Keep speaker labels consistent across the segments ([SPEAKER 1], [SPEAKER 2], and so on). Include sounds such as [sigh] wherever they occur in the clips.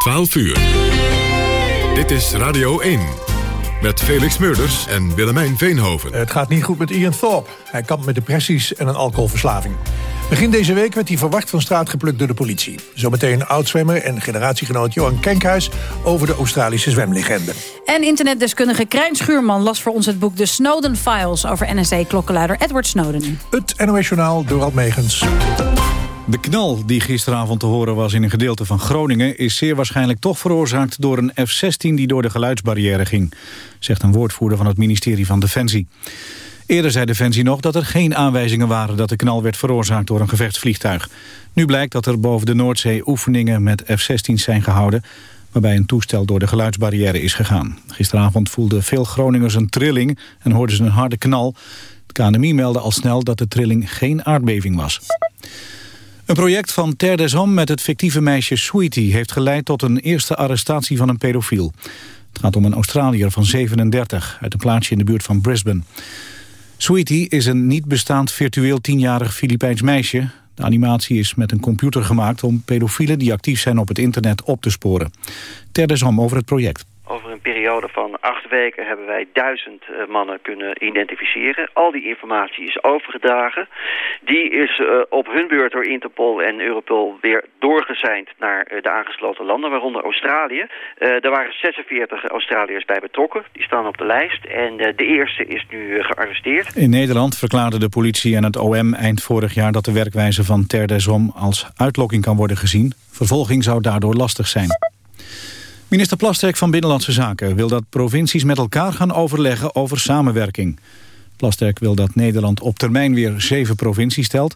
[SPEAKER 1] 12 uur. Dit is Radio 1. Met Felix Meurders en Willemijn Veenhoven.
[SPEAKER 2] Het gaat niet goed met Ian Thorpe. Hij kampt met depressies en een alcoholverslaving. Begin deze week werd hij verwacht van straat geplukt door de politie. Zometeen oud-zwemmer en generatiegenoot Johan Kenkhuis... over de Australische zwemlegende.
[SPEAKER 3] En internetdeskundige Krijn Schuurman las voor ons het boek... De Snowden Files over NSA-klokkenluider Edward Snowden.
[SPEAKER 2] Het NOS Journaal door Megens.
[SPEAKER 4] De knal die gisteravond te horen was in een gedeelte van Groningen... is zeer waarschijnlijk toch veroorzaakt door een F-16 die door de geluidsbarrière ging... zegt een woordvoerder van het ministerie van Defensie. Eerder zei Defensie nog dat er geen aanwijzingen waren... dat de knal werd veroorzaakt door een gevechtsvliegtuig. Nu blijkt dat er boven de Noordzee oefeningen met F-16's zijn gehouden... waarbij een toestel door de geluidsbarrière is gegaan. Gisteravond voelden veel Groningers een trilling en hoorden ze een harde knal. Het KNMI meldde al snel dat de trilling geen aardbeving was. Een project van Terre des met het fictieve meisje Sweetie... heeft geleid tot een eerste arrestatie van een pedofiel. Het gaat om een Australiër van 37 uit een plaatsje in de buurt van Brisbane. Sweetie is een niet bestaand virtueel tienjarig Filipijns meisje. De animatie is met een computer gemaakt om pedofielen die actief zijn op het internet op te sporen. Ter des over het project.
[SPEAKER 5] Over een periode van acht weken hebben wij duizend uh, mannen kunnen identificeren. Al die informatie is overgedragen. Die is uh, op hun beurt door Interpol en Europol weer doorgezeind naar uh, de aangesloten landen, waaronder Australië. er waren 46 Australiërs bij betrokken. Die staan op de lijst en de eerste is nu gearresteerd.
[SPEAKER 4] In Nederland verklaarde de politie en het OM eind vorig jaar dat de werkwijze van Ter des Hommes als uitlokking kan worden gezien. Vervolging zou daardoor lastig zijn. Minister Plasterk van Binnenlandse Zaken wil dat provincies met elkaar gaan overleggen over samenwerking. Plasterk wil dat Nederland op termijn weer zeven provincies stelt.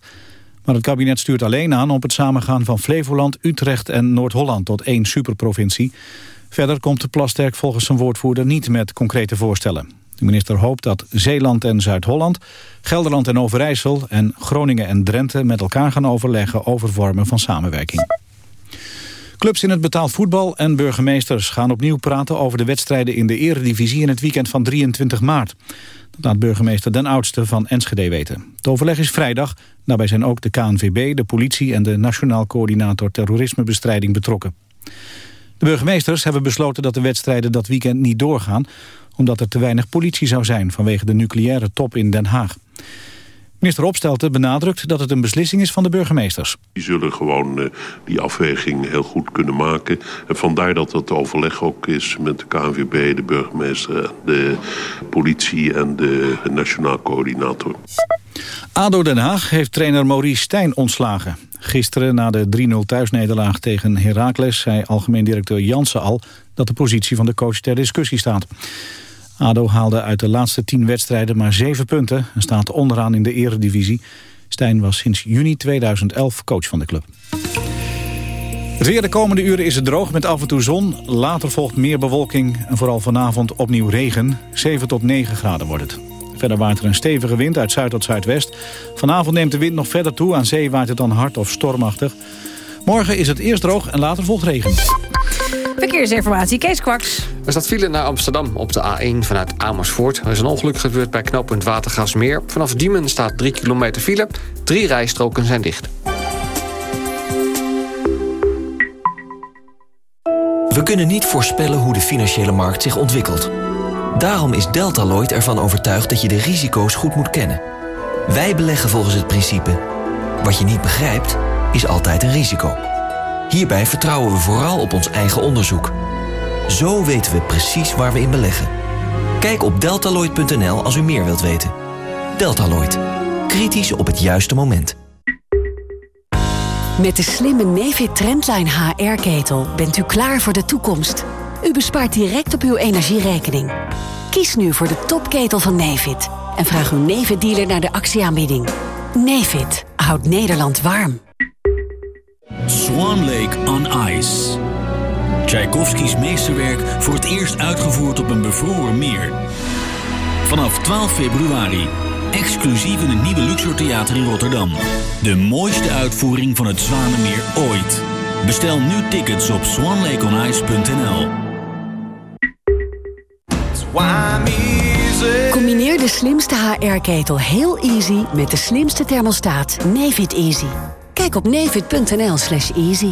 [SPEAKER 4] Maar het kabinet stuurt alleen aan op het samengaan van Flevoland, Utrecht en Noord-Holland tot één superprovincie. Verder komt de Plasterk volgens zijn woordvoerder niet met concrete voorstellen. De minister hoopt dat Zeeland en Zuid-Holland, Gelderland en Overijssel en Groningen en Drenthe met elkaar gaan overleggen over vormen van samenwerking. Clubs in het betaald voetbal en burgemeesters gaan opnieuw praten over de wedstrijden in de eredivisie in het weekend van 23 maart. Dat laat burgemeester Den Oudste van Enschede weten. Het overleg is vrijdag. Daarbij zijn ook de KNVB, de politie en de Nationaal Coördinator Terrorismebestrijding betrokken. De burgemeesters hebben besloten dat de wedstrijden dat weekend niet doorgaan... omdat er te weinig politie zou zijn vanwege de nucleaire top in Den Haag. Minister Opstelten benadrukt dat het een beslissing is van de burgemeesters.
[SPEAKER 6] Die zullen gewoon uh, die afweging heel goed kunnen maken. En vandaar dat het overleg ook is met de KNVB, de burgemeester, de politie en de nationaal coördinator.
[SPEAKER 4] ADO Den Haag heeft trainer Maurice Stijn ontslagen. Gisteren na de 3-0 thuisnederlaag tegen Heracles zei algemeen directeur Jansen al dat de positie van de coach ter discussie staat. ADO haalde uit de laatste tien wedstrijden maar zeven punten... en staat onderaan in de eredivisie. Stijn was sinds juni 2011 coach van de club. Het weer de komende uren is het droog met af en toe zon. Later volgt meer bewolking en vooral vanavond opnieuw regen. 7 tot 9 graden wordt het. Verder waait er een stevige wind uit zuid tot zuidwest. Vanavond neemt de wind nog verder toe. Aan zee waait het dan hard of stormachtig. Morgen is het eerst droog en later volgt regen.
[SPEAKER 3] Verkeersinformatie, Kees Kwaks.
[SPEAKER 7] Er staat file naar Amsterdam op de A1 vanuit Amersfoort. Er is een ongeluk gebeurd bij knooppunt Watergasmeer. Vanaf Diemen staat 3 kilometer file. Drie rijstroken zijn dicht.
[SPEAKER 8] We kunnen niet voorspellen hoe de financiële markt zich ontwikkelt. Daarom is Deltaloid ervan overtuigd dat je de risico's goed moet kennen. Wij beleggen volgens het principe... wat je niet begrijpt, is altijd een risico. Hierbij vertrouwen we vooral op ons eigen onderzoek. Zo weten we precies waar we in beleggen. Kijk op deltaloid.nl als u meer wilt weten. Deltaloid. Kritisch op het juiste moment.
[SPEAKER 9] Met de slimme Nefit Trendline HR-ketel bent u klaar voor de toekomst. U bespaart direct op uw energierekening. Kies nu voor de topketel van Nefit. En vraag uw Nefit-dealer naar de actieaanbieding. Nefit houdt Nederland warm.
[SPEAKER 10] Swan Lake on Ice. Tchaikovskis meesterwerk voor het eerst uitgevoerd op een bevroren meer. Vanaf 12 februari. Exclusief in het nieuwe Luxor Theater in Rotterdam. De mooiste uitvoering van het Zwanenmeer ooit. Bestel nu tickets op swanlakeonice.nl.
[SPEAKER 9] Combineer de slimste HR-ketel heel easy met de slimste thermostaat Nefit Easy. Kijk op nefit.nl slash easy.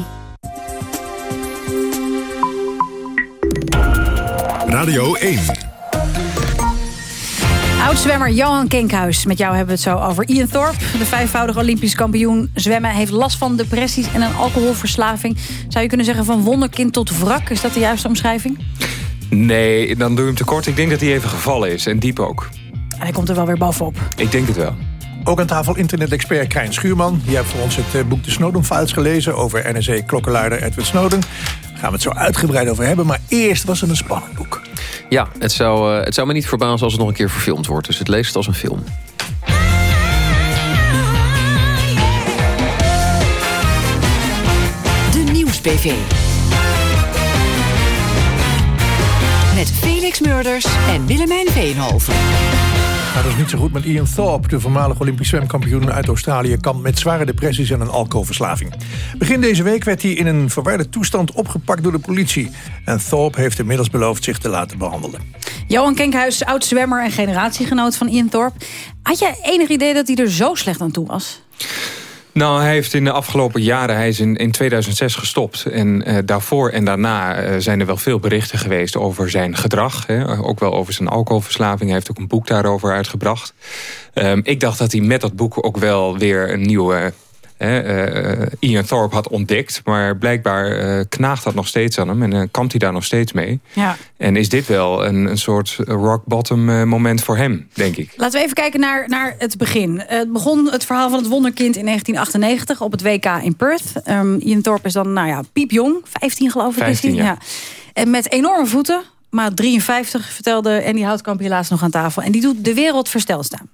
[SPEAKER 1] Radio 1.
[SPEAKER 3] Oud-zwemmer Johan Kenkhuis. Met jou hebben we het zo over Ian Thorpe. De vijfvoudige Olympisch kampioen zwemmen. heeft last van depressies en een alcoholverslaving. Zou je kunnen zeggen van wonderkind tot wrak? Is dat de juiste omschrijving?
[SPEAKER 11] Nee, dan doe je hem tekort. Ik denk dat hij even gevallen is. En diep ook.
[SPEAKER 3] En hij komt er wel weer bovenop.
[SPEAKER 11] Ik denk het wel.
[SPEAKER 2] Ook aan tafel internet-expert Krijn Schuurman. Die heeft voor ons het eh, boek De Snowden Files gelezen... over NSA-klokkenluider Edward Snowden. Daar gaan we het zo uitgebreid over hebben. Maar eerst was het een spannend boek.
[SPEAKER 12] Ja, het zou, uh, het zou me niet verbazen als het nog een keer verfilmd wordt. Dus het leest als een film.
[SPEAKER 9] De Nieuws-PV. Met Felix Murders en Willemijn Veenhoven.
[SPEAKER 2] Dat is niet zo goed met Ian Thorpe. De voormalig Olympisch zwemkampioen uit Australië... kampt met zware depressies en een alcoholverslaving. Begin deze week werd hij in een verwarde toestand opgepakt door de politie. En Thorpe heeft inmiddels beloofd zich te laten behandelen.
[SPEAKER 3] Johan Kenkhuis, oud-zwemmer en generatiegenoot van Ian Thorpe. Had jij enig idee dat hij er zo slecht aan toe was?
[SPEAKER 11] Nou, hij heeft in de afgelopen jaren, hij is in, in 2006 gestopt. En uh, daarvoor en daarna uh, zijn er wel veel berichten geweest over zijn gedrag. Hè, ook wel over zijn alcoholverslaving. Hij heeft ook een boek daarover uitgebracht. Um, ik dacht dat hij met dat boek ook wel weer een nieuwe uh, Ian Thorpe had ontdekt. Maar blijkbaar uh, knaagt dat nog steeds aan hem. En uh, kampt hij daar nog steeds mee.
[SPEAKER 3] Ja.
[SPEAKER 11] En is dit wel een, een soort rock bottom moment voor hem, denk ik.
[SPEAKER 3] Laten we even kijken naar, naar het begin. het begon het verhaal van het wonderkind in 1998 op het WK in Perth. Um, Ian Thorpe is dan nou ja, piepjong, 15 geloof ik
[SPEAKER 11] 15,
[SPEAKER 3] is hij.
[SPEAKER 11] Ja.
[SPEAKER 3] En met enorme voeten, maar 53 vertelde Andy Houtkamp helaas nog aan tafel. En die doet de wereld versteld staan.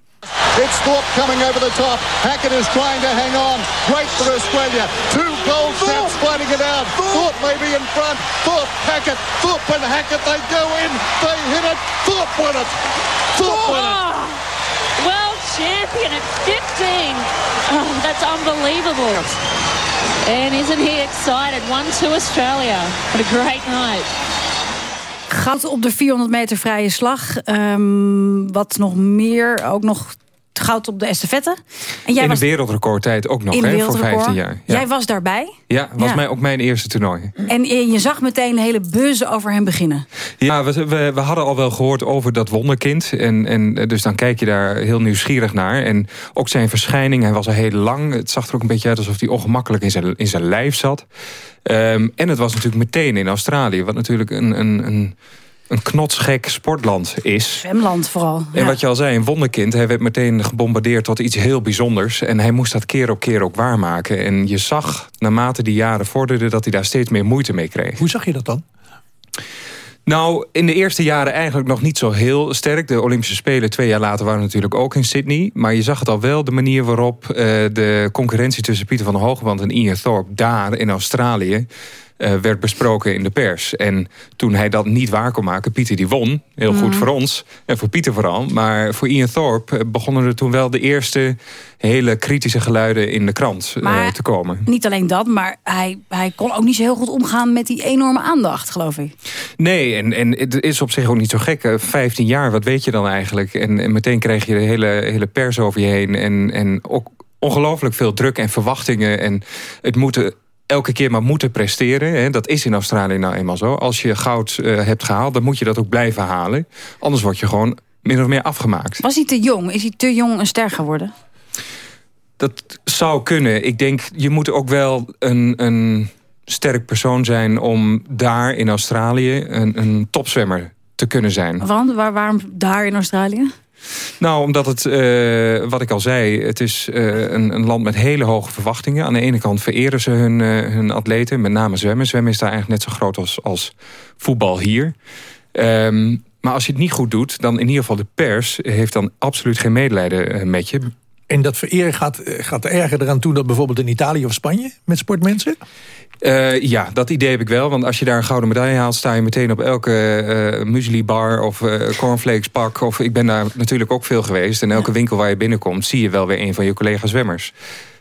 [SPEAKER 13] It's Thorpe coming over the top. Hackett is trying to hang on. Great for Australia. Two gold sets fighting it out. Thorpe maybe in front. Thorpe, Hackett. Thorpe and Hackett. They go in. They hit it. Thorpe won it. Thorpe won it.
[SPEAKER 14] Oh, world champion at 15. Oh, that's unbelievable. And isn't he excited? One to Australia. What a great night.
[SPEAKER 3] Goud op de 400 meter vrije slag. Um, wat nog meer, ook nog goud op de estafette.
[SPEAKER 11] En jij in was... de wereldrecordtijd ook nog, hè, voor 15 jaar.
[SPEAKER 3] Ja. Jij was daarbij?
[SPEAKER 11] Ja, was ja. Mij, ook mijn eerste toernooi.
[SPEAKER 3] En je zag meteen een hele buzz over hem beginnen.
[SPEAKER 11] Ja, we, we, we, hadden al wel gehoord over dat wonderkind. En, en dus dan kijk je daar heel nieuwsgierig naar. En ook zijn verschijning, hij was al heel lang. Het zag er ook een beetje uit alsof hij ongemakkelijk in zijn, in zijn lijf zat. Um, en het was natuurlijk meteen in Australië. Wat natuurlijk een... een, een een knotsgek sportland is.
[SPEAKER 3] Zwemland vooral.
[SPEAKER 11] En wat je al zei, een wonderkind. Hij werd meteen gebombardeerd tot iets heel bijzonders. En hij moest dat keer op keer ook waarmaken. En je zag, naarmate die jaren vorderden... dat hij daar steeds meer moeite mee kreeg.
[SPEAKER 2] Hoe zag je dat dan?
[SPEAKER 11] Nou, in de eerste jaren eigenlijk nog niet zo heel sterk. De Olympische Spelen twee jaar later waren natuurlijk ook in Sydney. Maar je zag het al wel, de manier waarop uh, de concurrentie... tussen Pieter van der Hoogwand en Ian Thorpe daar in Australië... Uh, werd besproken in de pers. En toen hij dat niet waar kon maken, Pieter die won. Heel goed voor ons en voor Pieter vooral. Maar voor Ian Thorpe begonnen er toen wel de eerste hele kritische geluiden in de krant uh, te komen.
[SPEAKER 3] Niet alleen dat, maar hij, hij kon ook niet zo heel goed omgaan met die enorme aandacht, geloof ik.
[SPEAKER 11] Nee, en, en het is op zich ook niet zo gek. 15 jaar, wat weet je dan eigenlijk? En, en meteen krijg je de hele, hele pers over je heen. En, en ook ongelooflijk veel druk en verwachtingen. En het moeten elke keer maar moeten presteren. Hè. Dat is in Australië nou eenmaal zo. Als je goud uh, hebt gehaald, dan moet je dat ook blijven halen. Anders word je gewoon min of meer afgemaakt.
[SPEAKER 3] Was hij te jong? Is hij te jong een ster geworden?
[SPEAKER 11] Dat zou kunnen. Ik denk, je moet ook wel een, een sterk persoon zijn... om daar in Australië een, een topzwemmer te kunnen zijn.
[SPEAKER 3] Want waar, waarom daar in Australië?
[SPEAKER 11] Nou, omdat het, uh, wat ik al zei, het is uh, een, een, land met hele hoge verwachtingen. Aan de ene kant vereren ze hun, uh, hun atleten, met name zwemmen. Zwemmen is daar eigenlijk net zo groot als, als voetbal hier. Um, maar als je het niet goed doet, dan in ieder geval de pers... heeft dan absoluut geen medelijden met je.
[SPEAKER 2] En dat vereren gaat, gaat erger eraan toe... dan bijvoorbeeld in Italië of Spanje met sportmensen?
[SPEAKER 11] Uh, ja, dat idee heb ik wel. Want als je daar een gouden medaille haalt... sta je meteen op elke uh, muesli bar of uh, cornflakes pak. Of ik ben daar natuurlijk ook veel geweest. En elke winkel waar je binnenkomt... zie je wel weer een van je collega zwemmers.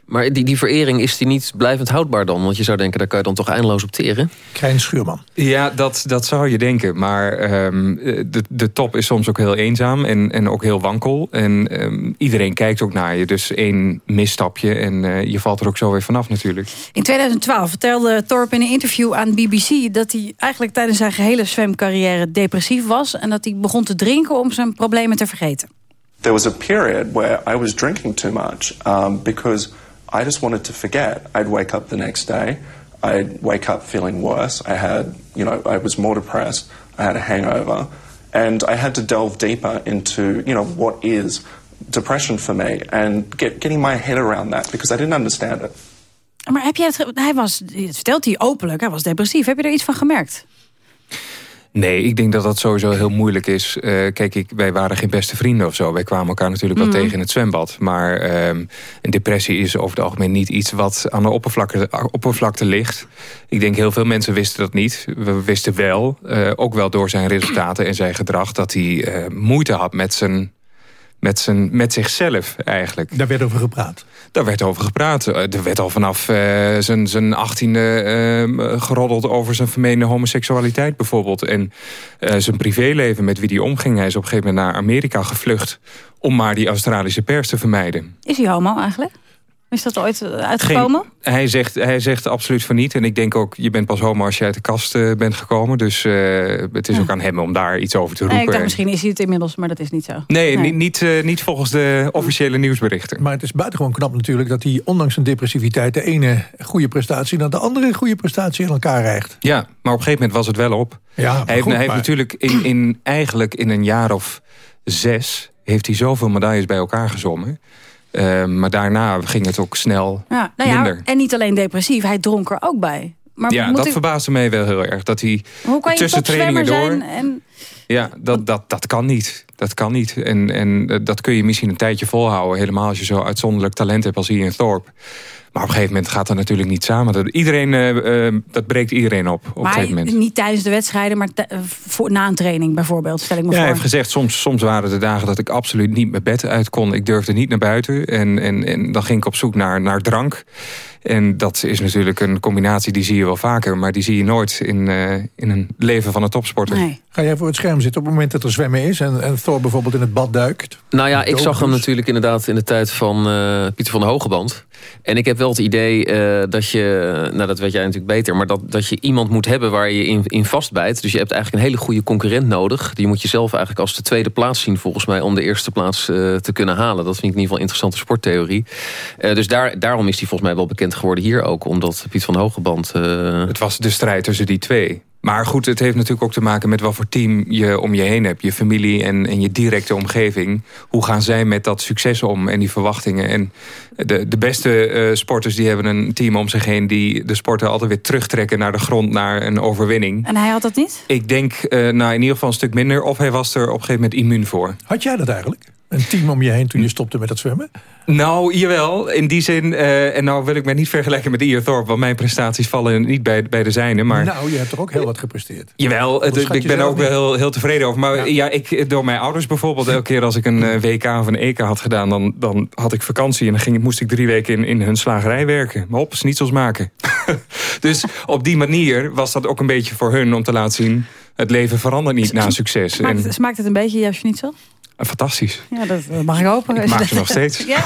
[SPEAKER 12] Maar die, die verering, is die niet blijvend houdbaar dan? Want je zou denken, daar kan je dan toch eindeloos op teren?
[SPEAKER 2] Krijn Schuurman.
[SPEAKER 11] Ja, dat, dat zou je denken. Maar ehm, de, de top is soms ook heel eenzaam en, en ook heel wankel. En ehm, iedereen kijkt ook naar je. Dus één misstapje en eh, je valt er ook zo weer vanaf natuurlijk.
[SPEAKER 3] In 2012 vertelde Thorpe in een interview aan BBC... dat hij eigenlijk tijdens zijn gehele zwemcarrière depressief was... en dat hij begon te drinken om zijn problemen te vergeten.
[SPEAKER 15] There was a period where I was drinking too much um, because I just wanted to forget. I'd wake up the next day, I'd wake up feeling worse. I had, you know, I was more depressed. I had a hangover, and I had to delve deeper into, you know, what is depression for me and get, getting my head around that because I didn't understand it.
[SPEAKER 3] Maar heb jij het, hij was, het vertelt hij openlijk, hij was depressief. Heb je er iets van gemerkt?
[SPEAKER 11] Nee, ik denk dat dat sowieso heel moeilijk is. Eh, kijk, ik, wij waren geen beste vrienden of zo. Wij kwamen elkaar natuurlijk wel
[SPEAKER 3] Mhm.
[SPEAKER 11] tegen in het zwembad. Maar ehm, een depressie is over het algemeen niet iets wat aan de oppervlakte, oppervlakte ligt. Ik denk heel veel mensen wisten dat niet. We wisten wel, eh, ook wel door zijn resultaten en zijn gedrag... dat hij eh, moeite had met, zijn, met, zijn, met zichzelf eigenlijk.
[SPEAKER 2] Daar werd over gepraat.
[SPEAKER 11] Daar werd over gepraat. Eh, Er werd al vanaf eh, zijn, zijn achttiende eh, geroddeld over zijn vermeende homoseksualiteit bijvoorbeeld. En eh, zijn privéleven, met wie hij omging. Hij is op een gegeven moment naar Amerika gevlucht... om maar die Australische pers te vermijden.
[SPEAKER 3] Is hij homo eigenlijk? Is dat ooit eh, uitgekomen?
[SPEAKER 11] Geen- hij, zegt, hij zegt absoluut van niet. En ik denk ook, je bent pas homo als je uit de kast eh, bent gekomen. Dus eh, het is ook aan hem om daar iets over te
[SPEAKER 3] Nee,
[SPEAKER 11] roepen.
[SPEAKER 3] ik dacht misschien is hij het inmiddels, maar dat is niet zo.
[SPEAKER 11] Nee, Niet, niet, eh, niet volgens de officiële nieuwsberichten.
[SPEAKER 2] Maar het is buitengewoon knap natuurlijk dat hij ondanks zijn depressiviteit... de ene goede prestatie naar de andere goede prestatie in elkaar rijgt.
[SPEAKER 11] Ja, maar op een gegeven moment was het wel op.
[SPEAKER 2] Ja,
[SPEAKER 11] hij heeft, hij natuurlijk in, in, eigenlijk in een jaar of zes... heeft hij zoveel medailles bij elkaar gezommen. Eh, maar daarna ging het ook snel
[SPEAKER 3] Ja, nou ja,
[SPEAKER 11] minder.
[SPEAKER 3] en niet alleen depressief, hij dronk er ook bij. Maar
[SPEAKER 11] ja, dat
[SPEAKER 3] ik-
[SPEAKER 11] verbaasde mij wel heel erg. Dat hij
[SPEAKER 3] hoe kan je
[SPEAKER 11] tussen trainingen
[SPEAKER 3] zijn?
[SPEAKER 11] door...
[SPEAKER 3] En,
[SPEAKER 11] Ja, dat, dat, dat kan niet. Dat kan niet. En, en eh, dat kun je misschien een tijdje volhouden. Helemaal als je zo uitzonderlijk talent hebt als Ian Thorpe. Maar op een gegeven moment gaat dat natuurlijk niet samen. Dat, iedereen, eh, eh, dat breekt iedereen op op een
[SPEAKER 3] maar
[SPEAKER 11] gegeven moment.
[SPEAKER 3] niet tijdens de wedstrijden, maar eh, voor, na een training bijvoorbeeld, stel ik me
[SPEAKER 11] Ja, hij
[SPEAKER 3] voor.
[SPEAKER 11] heeft gezegd, soms, soms waren de dagen dat ik absoluut niet mijn bed uit kon. Ik durfde niet naar buiten. En, en, en dan ging ik op zoek naar, naar drank. En dat is natuurlijk een combinatie, die zie je wel vaker. Maar die zie je nooit in, eh, in een leven van een topsporter.
[SPEAKER 2] Ga jij voor het scherm zitten op het moment dat er zwemmen is... en, en Thor bijvoorbeeld in het bad duikt?
[SPEAKER 12] Nou ja, ik zag hem natuurlijk inderdaad in de tijd van eh, Pieter van de Hogeband. En ik heb wel het idee eh, dat je, nou dat weet jij natuurlijk beter... maar dat, dat je iemand moet hebben waar je in, in vastbijt. Dus je hebt eigenlijk een hele goede concurrent nodig. Die moet je zelf eigenlijk als de tweede plaats zien volgens mij... om de eerste plaats eh, te kunnen halen. Dat vind ik in ieder geval een interessante sporttheorie. Eh, dus daar, daarom is hij volgens mij wel bekend geworden hier ook. Omdat Piet van Hogeband... eh,
[SPEAKER 11] Het was de strijd tussen die twee. Maar goed, het heeft natuurlijk ook te maken met wat voor team je om je heen hebt. Je familie en, en je directe omgeving. Hoe gaan zij met dat succes om en die verwachtingen? En de, de beste eh, sporters die hebben een team om zich heen... die de sporten altijd weer terugtrekken naar de grond, naar een overwinning.
[SPEAKER 3] En hij had dat niet?
[SPEAKER 11] Ik denk, eh, nou in ieder geval een stuk minder. Of hij was er op een gegeven moment immuun voor.
[SPEAKER 2] Had jij dat eigenlijk? Een team om je heen toen je stopte met het zwemmen?
[SPEAKER 11] Nou, jawel. In die zin, eh, en nou wil ik mij niet vergelijken met Ian Thorpe... want mijn prestaties vallen niet bij, bij de zijne. Maar
[SPEAKER 2] Nou, je hebt er ook heel wat gepresteerd.
[SPEAKER 11] Jawel, het- ik ben er ook wel heel, heel tevreden over. Maar ja. ik, door mijn ouders bijvoorbeeld, elke keer als ik een eh, WK of een EK had gedaan... dan, dan had ik vakantie en dan ging, moest ik drie weken in, in hun slagerij werken. Maar op, schnitzels maken. [laughs] dus op die manier was dat ook een beetje voor hun om te laten zien... het leven verandert niet na succes.
[SPEAKER 3] Smaakt,
[SPEAKER 11] En,
[SPEAKER 3] smaakt het een beetje jouw schnitzel?
[SPEAKER 11] En fantastisch.
[SPEAKER 3] Ja, dat eh, mag ik hopen.
[SPEAKER 11] Ik maak ze nog [laughs] steeds.
[SPEAKER 3] ja.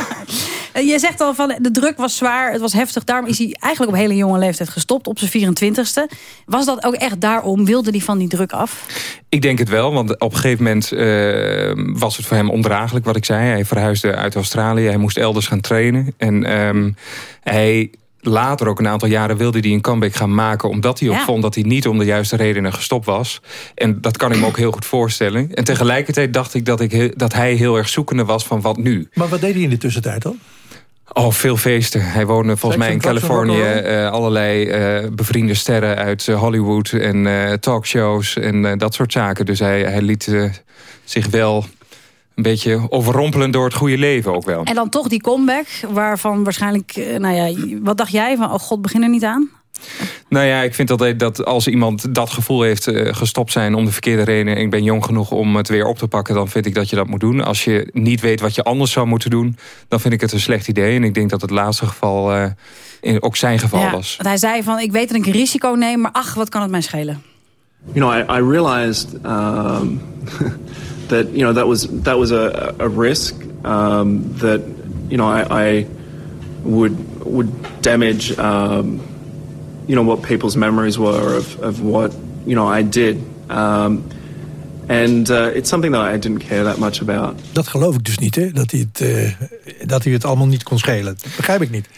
[SPEAKER 3] Eh, Je zegt al van de druk was zwaar, het was heftig. Daarom is hij eigenlijk op hele jonge leeftijd gestopt, op zijn 24ste. Was dat ook echt daarom? Wilde hij van die druk af?
[SPEAKER 11] Ik denk het wel, want op een gegeven moment eh, was het voor hem ondraaglijk wat ik zei. Hij verhuisde uit Australië, hij moest elders gaan trainen. En ehm, hij later, ook een aantal jaren, wilde hij een comeback gaan maken... omdat hij ook
[SPEAKER 3] Ja.
[SPEAKER 11] vond dat hij niet om de juiste redenen gestopt was. En dat kan ik me ook heel goed voorstellen. En tegelijkertijd dacht ik dat, ik dat hij heel erg zoekende was van wat nu.
[SPEAKER 2] Maar wat deed hij in de tussentijd dan?
[SPEAKER 11] Oh, veel feesten. Hij woonde volgens mij in Californië. eh, allerlei eh, bevriende sterren uit eh, Hollywood en eh, talkshows en eh, dat soort zaken. Dus hij, hij liet zich wel een beetje overrompelen door het goede leven ook wel.
[SPEAKER 3] En dan toch die comeback, waarvan waarschijnlijk, eh, nou ja, wat dacht jij van, oh god, begin er niet aan?
[SPEAKER 11] Nou ja, ik vind altijd dat als iemand dat gevoel heeft uh, gestopt zijn om de verkeerde reden... en ik ben jong genoeg om het weer op te pakken... dan vind ik dat je dat moet doen. Als je niet weet wat je anders zou moeten doen... dan vind ik het een slecht idee. En ik denk dat het laatste geval uh, in, ook zijn geval
[SPEAKER 3] ja,
[SPEAKER 11] was.
[SPEAKER 3] Want hij zei van, ik weet dat ik een risico neem... maar ach, wat kan het mij schelen?
[SPEAKER 15] You know, I, I realized um, [laughs] that, you know, that was, that was a, a risk um, that, you know, I, I would, would damage... Um, you know what people's memories were of, of what you know I did. Um, and uh, it's something that I didn't care that much about.
[SPEAKER 2] Dat geloof ik dus niet, hè? Dat hij het, uh, dat hij het allemaal niet kon schelen. Dat begrijp ik niet.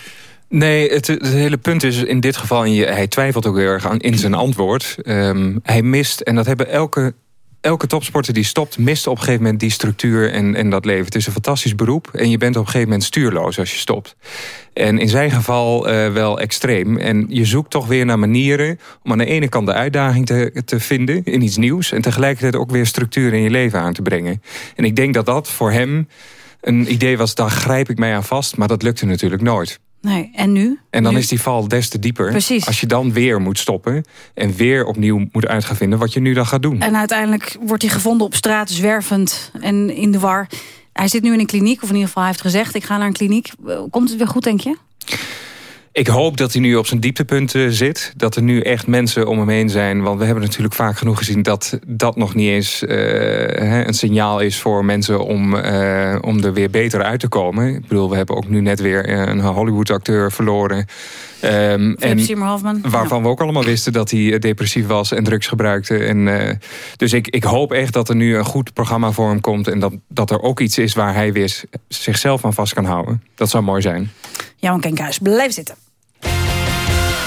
[SPEAKER 11] Nee, het, hele punt is in dit geval... je, hij twijfelt ook heel erg aan, in zijn antwoord. Um, hij mist, en dat hebben elke elke topsporter die stopt, mist op een gegeven moment die structuur en, en dat leven. Het is een fantastisch beroep en je bent op een gegeven moment stuurloos als je stopt. En in zijn geval uh, wel extreem. En je zoekt toch weer naar manieren om aan de ene kant de uitdaging te, te vinden in iets nieuws. En tegelijkertijd ook weer structuur in je leven aan te brengen. En ik denk dat dat voor hem een idee was, daar grijp ik mij aan vast. Maar dat lukte natuurlijk nooit.
[SPEAKER 3] Nee, en nu?
[SPEAKER 11] En dan
[SPEAKER 3] nu?
[SPEAKER 11] is die val des te dieper.
[SPEAKER 3] Precies.
[SPEAKER 11] Als je dan weer moet stoppen en weer opnieuw moet uit gaan vinden wat je nu dan gaat doen.
[SPEAKER 3] En uiteindelijk wordt hij gevonden op straat, zwervend en in de war. Hij zit nu in een kliniek, of in ieder geval hij heeft gezegd... ik ga naar een kliniek. Komt het weer goed, denk je?
[SPEAKER 11] Ik hoop dat hij nu op zijn dieptepunt uh, zit. Dat er nu echt mensen om hem heen zijn. Want we hebben natuurlijk vaak genoeg gezien dat dat nog niet eens uh, een signaal is voor mensen om, uh, om er weer beter uit te komen. Ik bedoel, we hebben ook nu net weer een Hollywood acteur verloren.
[SPEAKER 3] Um, en
[SPEAKER 11] waarvan
[SPEAKER 3] ja.
[SPEAKER 11] we ook allemaal wisten dat hij depressief was en drugs gebruikte. En, dus ik, ik hoop echt dat er nu een goed programma voor hem komt. En dat, dat er ook iets is waar hij weer zichzelf aan vast kan houden. Dat zou mooi zijn.
[SPEAKER 3] Johan Kenkhuis, blijf zitten.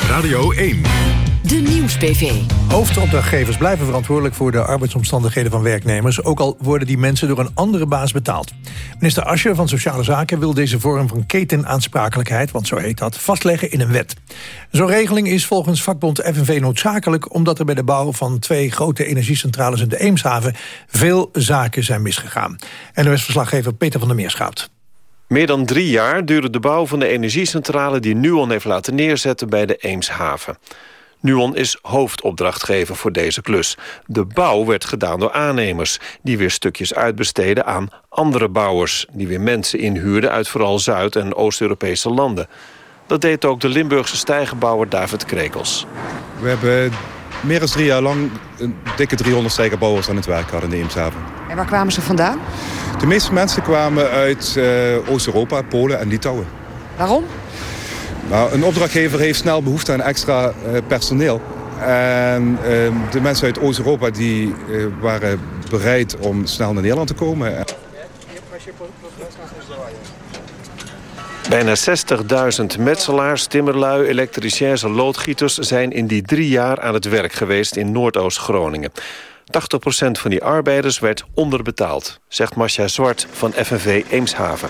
[SPEAKER 1] Radio 1.
[SPEAKER 9] De Nieuws-PV.
[SPEAKER 2] Hoofdopdrachtgevers blijven verantwoordelijk voor de arbeidsomstandigheden van werknemers... ook al worden die mensen door een andere baas betaald. Minister Ascher van Sociale Zaken wil deze vorm van ketenaansprakelijkheid... want zo heet dat, vastleggen in een wet. Zo'n regeling is volgens vakbond FNV noodzakelijk... omdat er bij de bouw van twee grote energiecentrales in de Eemshaven... veel zaken zijn misgegaan. NOS-verslaggever Peter van der Meerschout.
[SPEAKER 16] Meer dan drie jaar duurde de bouw van de energiecentrale... die Nuon heeft laten neerzetten bij de Eemshaven. Nuon is hoofdopdrachtgever voor deze klus. De bouw werd gedaan door aannemers... die weer stukjes uitbesteden aan andere bouwers... die weer mensen inhuurden uit vooral Zuid- en Oost-Europese landen. Dat deed ook de Limburgse stijgenbouwer David Krekels.
[SPEAKER 17] We hebben meer dan drie jaar lang een dikke 300 stijgerbouwers aan het werk gehad in de Eemshaven.
[SPEAKER 18] En waar kwamen ze vandaan?
[SPEAKER 17] De meeste mensen kwamen uit uh, Oost-Europa, Polen en Litouwen.
[SPEAKER 18] Waarom?
[SPEAKER 17] Nou, een opdrachtgever heeft snel behoefte aan extra uh, personeel. En uh, de mensen uit Oost-Europa die waren bereid om snel naar Nederland te komen.
[SPEAKER 16] Bijna 60.000 metselaars, timmerlui, elektriciëns en loodgieters... zijn in die drie jaar aan het werk geweest in Noordoost-Groningen. 80% van die arbeiders werd onderbetaald, zegt Masja Zwart van FNV Eemshaven.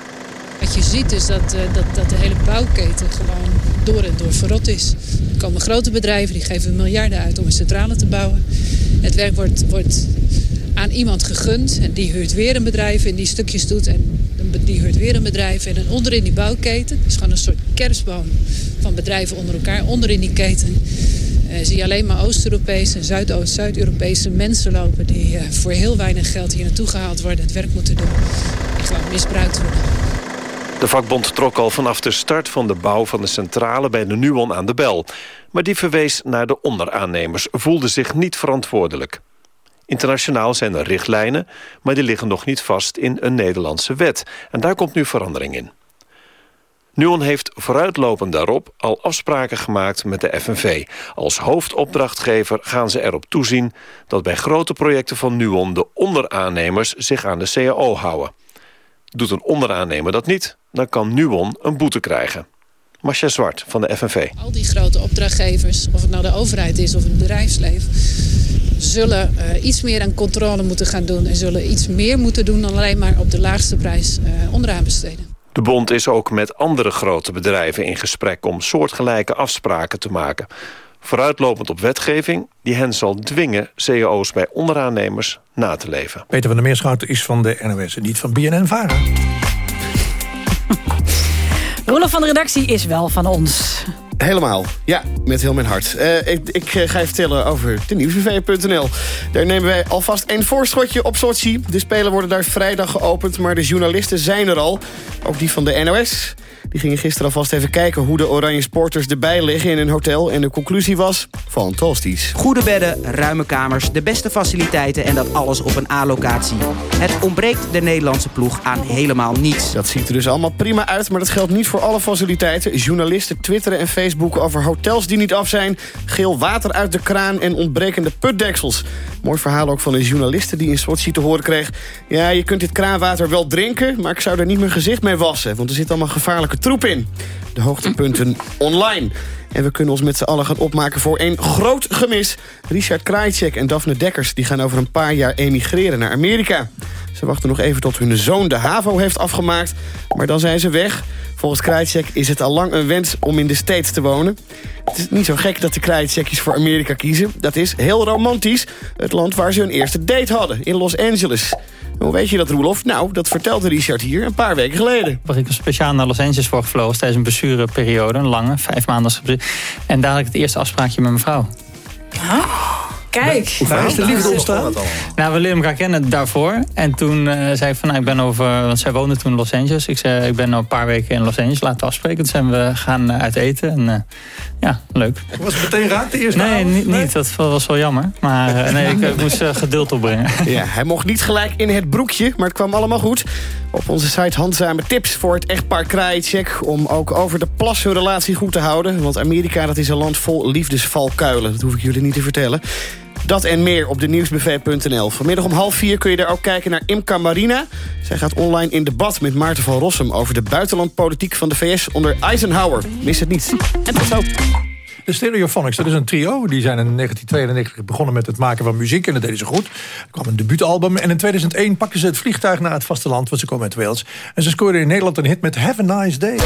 [SPEAKER 19] Wat je ziet is dat, uh, dat, dat de hele bouwketen gewoon door en door verrot is. Er komen grote bedrijven die geven miljarden uit om een centrale te bouwen. Het werk wordt, wordt aan iemand gegund en die huurt weer een bedrijf en die stukjes doet en die huurt weer een bedrijf. En dan onderin die bouwketen, is gewoon een soort kerstboom van bedrijven onder elkaar. Onderin die keten uh, zie je alleen maar Oost-Europese en Zuidoost-Zuid-Europese mensen lopen... die uh, voor heel weinig geld hier naartoe gehaald worden, het werk moeten doen. Die gewoon misbruikt worden.
[SPEAKER 16] De vakbond trok al vanaf de start van de bouw van de centrale bij de Nuon aan de bel. Maar die verwees naar de onderaannemers, voelde zich niet verantwoordelijk. Internationaal zijn er richtlijnen, maar die liggen nog niet vast in een Nederlandse wet. En daar komt nu verandering in. Nuon heeft vooruitlopend daarop al afspraken gemaakt met de FNV. Als hoofdopdrachtgever gaan ze erop toezien... dat bij grote projecten van Nuon de onderaannemers zich aan de CAO houden. Doet een onderaannemer dat niet, dan kan Nuon een boete krijgen. Marcia Zwart van de FNV.
[SPEAKER 19] Al die grote opdrachtgevers, of het nou de overheid is of het bedrijfsleven... zullen uh, iets meer aan controle moeten gaan doen... en zullen iets meer moeten doen dan alleen maar op de laagste prijs uh, onderaan besteden.
[SPEAKER 16] De bond is ook met andere grote bedrijven in gesprek... om soortgelijke afspraken te maken. Vooruitlopend op wetgeving die hen zal dwingen... cao's bij onderaannemers na te leven.
[SPEAKER 2] Peter van der Meerschout is van de NOS en niet van BNN-Vara.
[SPEAKER 3] Roelof van de redactie is wel van ons.
[SPEAKER 20] Helemaal, ja, met heel mijn hart. Uh, ik, ik ga je vertellen over de. Daar nemen wij alvast een voorschotje op Sochi. De spelen worden daar vrijdag geopend, maar de journalisten zijn er al. Ook die van de NOS. Die gingen gisteren alvast even kijken hoe de Oranje Sporters erbij liggen in een hotel. En de conclusie was fantastisch.
[SPEAKER 21] Goede bedden, ruime kamers, de beste faciliteiten en dat alles op een A-locatie. Het ontbreekt de Nederlandse ploeg aan helemaal niets.
[SPEAKER 20] Dat ziet er dus allemaal prima uit, maar dat geldt niet voor alle faciliteiten. Journalisten twitteren en facebooken over hotels die niet af zijn... geel water uit de kraan en ontbrekende putdeksels. Mooi verhaal ook van een journaliste die in Sochi te horen kreeg... ja, je kunt dit kraanwater wel drinken, maar ik zou er niet mijn gezicht mee wassen... want er zit allemaal gevaarlijke troep in. De hoogtepunten online. En we kunnen ons met z'n allen gaan opmaken voor een groot gemis. Richard Krajicek en Daphne Dekkers die gaan over een paar jaar emigreren naar Amerika. Ze wachten nog even tot hun zoon de HAVO heeft afgemaakt. Maar dan zijn ze weg. Volgens Krajicek is het al lang een wens om in de States te wonen. Het is niet zo gek dat de Krajicekjes voor Amerika kiezen. Dat is heel romantisch. Het land waar ze hun eerste date hadden, in Los Angeles. Hoe weet je dat, Roelof? Nou, dat vertelde Richard hier een paar weken geleden.
[SPEAKER 22] Waar ik speciaal naar Los Angeles voor gevlogen tijdens een blessureperiode. Een lange, vijf maanden. En daar had ik het eerste afspraakje met mijn vrouw.
[SPEAKER 3] Kijk.
[SPEAKER 2] Hoe is de liefde ontstaan?
[SPEAKER 22] Nou, we leren elkaar kennen daarvoor. En toen uh, zei ik van, nou, ik ben over... Want zij woonde toen in Los Angeles. Ik zei, ik ben al een paar weken in Los Angeles. Laten we afspreken. Toen zijn we gaan uit eten. En uh, ja, leuk.
[SPEAKER 2] Was het meteen raak de eerste
[SPEAKER 22] Nee, niet, niet. Dat was wel jammer. Maar uh, nee, ik, ik moest geduld opbrengen. [laughs]
[SPEAKER 20] Ja, hij mocht niet gelijk in het broekje. Maar het kwam allemaal goed. Op onze site handzame tips voor het echtpaar Krajicek... om ook over de plas hun relatie goed te houden. Want Amerika dat is een land vol liefdesvalkuilen. Dat hoef ik jullie niet te vertellen. Dat en meer op de nieuwsbv.nl. Vanmiddag om half vier kun je daar ook kijken naar Imka Marina. Zij gaat online in debat met Maarten van Rossum... over de buitenlandpolitiek van de VS onder Eisenhower. Mis het niet. En tot zo.
[SPEAKER 2] De Stereophonics, dat is een trio. Die zijn in 1992 begonnen met het maken van muziek. En dat deden ze goed. Er kwam een debuutalbum. En in 2001 pakten ze het vliegtuig naar het vasteland. Want ze komen uit Wales. En ze scoorden in Nederland een hit met Have a Nice Day.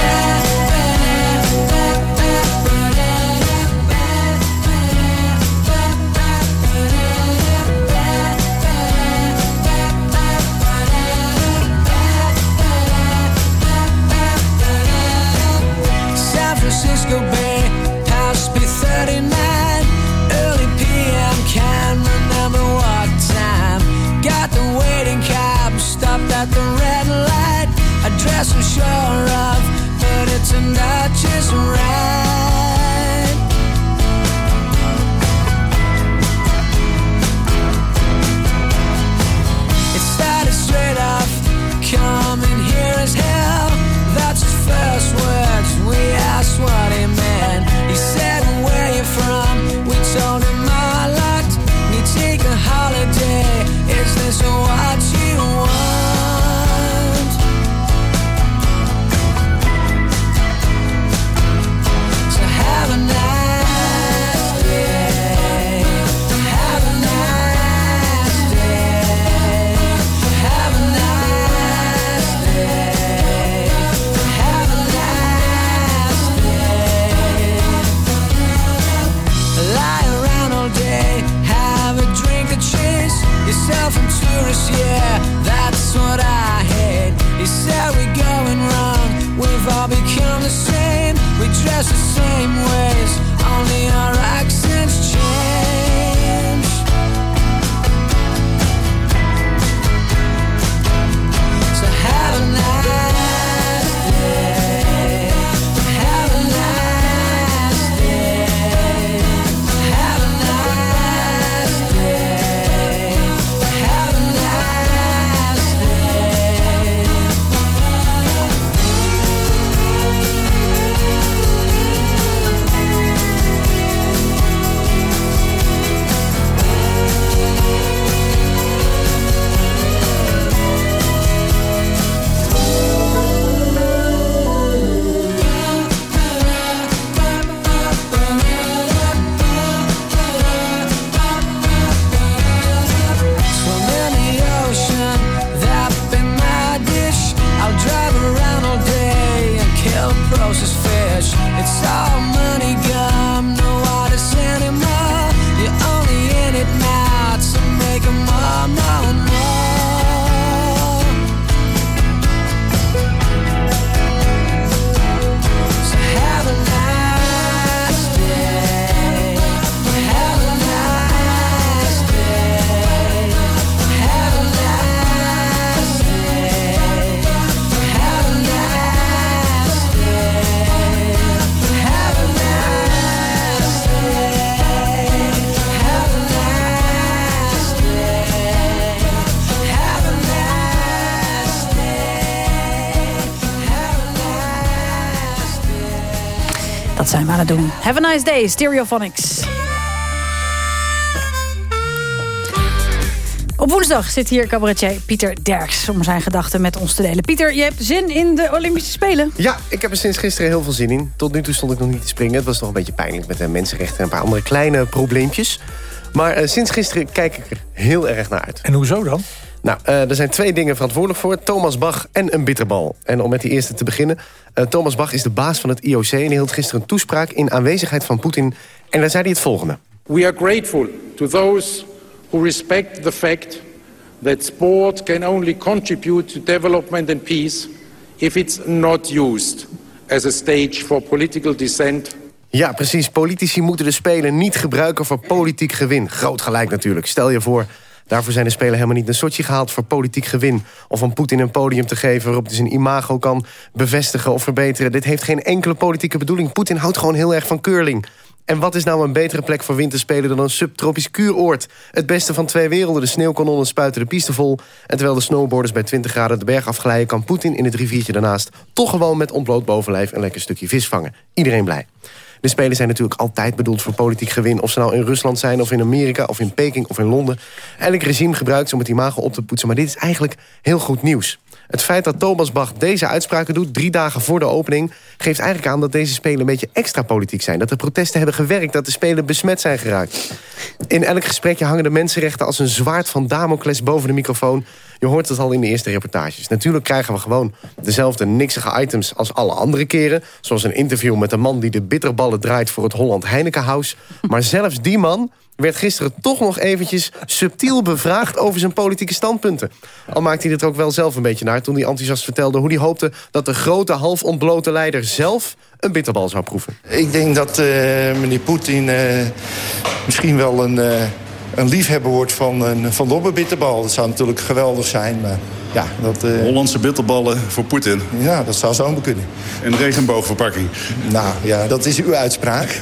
[SPEAKER 3] Have a nice day, Stereophonics. Op woensdag zit hier cabaretier Pieter Derks... om zijn gedachten met ons te delen. Pieter, je hebt zin in de Olympische Spelen?
[SPEAKER 23] Ja, ik heb er sinds gisteren heel veel zin in. Tot nu toe stond ik nog niet te springen. Het was nog een beetje pijnlijk met de mensenrechten... en een paar andere kleine probleempjes. Maar uh, sinds gisteren kijk ik er heel erg naar uit.
[SPEAKER 2] En hoezo dan?
[SPEAKER 23] Nou, uh, er zijn twee dingen verantwoordelijk voor. Thomas Bach en een bitterbal. En om met die eerste te beginnen. Uh, Thomas Bach is de baas van het IOC... en hij hield gisteren een toespraak in aanwezigheid van Poetin. En daar zei hij het volgende.
[SPEAKER 24] We are grateful to those who respect the fact that sport can only contribute to development and peace if it's not used as a stage for political dissent.
[SPEAKER 23] Ja, precies. Politici moeten de Spelen niet gebruiken voor politiek gewin. Groot gelijk natuurlijk. Stel je voor, daarvoor zijn de Spelen helemaal niet naar Sochi gehaald... voor politiek gewin. Of om Poetin een podium te geven waarop hij zijn imago kan bevestigen of verbeteren. Dit heeft geen enkele politieke bedoeling. Poetin houdt gewoon heel erg van curling. En wat is nou een betere plek voor winterspelen dan een subtropisch kuuroord? Het beste van twee werelden. De sneeuwkanonnen spuiten de piste vol. En terwijl de snowboarders bij 20 graden de berg afglijden... kan Poetin in het riviertje daarnaast toch gewoon met ontbloot bovenlijf... een lekker stukje vis vangen. Iedereen blij. De Spelen zijn natuurlijk altijd bedoeld voor politiek gewin. Of ze nou in Rusland zijn, of in Amerika, of in Peking, of in Londen. Elk regime gebruikt ze om het imago op te poetsen. Maar dit is eigenlijk heel goed nieuws. Het feit dat Thomas Bach deze uitspraken doet, drie dagen voor de opening... geeft eigenlijk aan dat deze Spelen een beetje extra politiek zijn. Dat de protesten hebben gewerkt, dat de Spelen besmet zijn geraakt. In elk gesprekje hangen de mensenrechten als een zwaard van Damocles boven de microfoon. Je hoort het al in de eerste reportages. Natuurlijk krijgen we gewoon dezelfde niksige items als alle andere keren. Zoals een interview met de man die de bitterballen draait voor het Holland Heinekenhuis. Maar zelfs die man werd gisteren toch nog eventjes subtiel bevraagd over zijn politieke standpunten. Al maakte hij er ook wel zelf een beetje naar toen hij enthousiast vertelde hoe hij hoopte dat de grote half ontblote leider zelf een bitterbal zou proeven.
[SPEAKER 25] Ik denk dat uh, meneer Poetin uh, misschien wel een, uh, een liefhebber wordt van een van Dobbe bitterbal. Dat zou natuurlijk geweldig zijn, maar ja, dat... Uh...
[SPEAKER 26] Hollandse bitterballen voor Poetin.
[SPEAKER 25] Ja, dat zou zomaar kunnen.
[SPEAKER 26] En regenboogverpakking.
[SPEAKER 25] Nou ja, dat is uw uitspraak.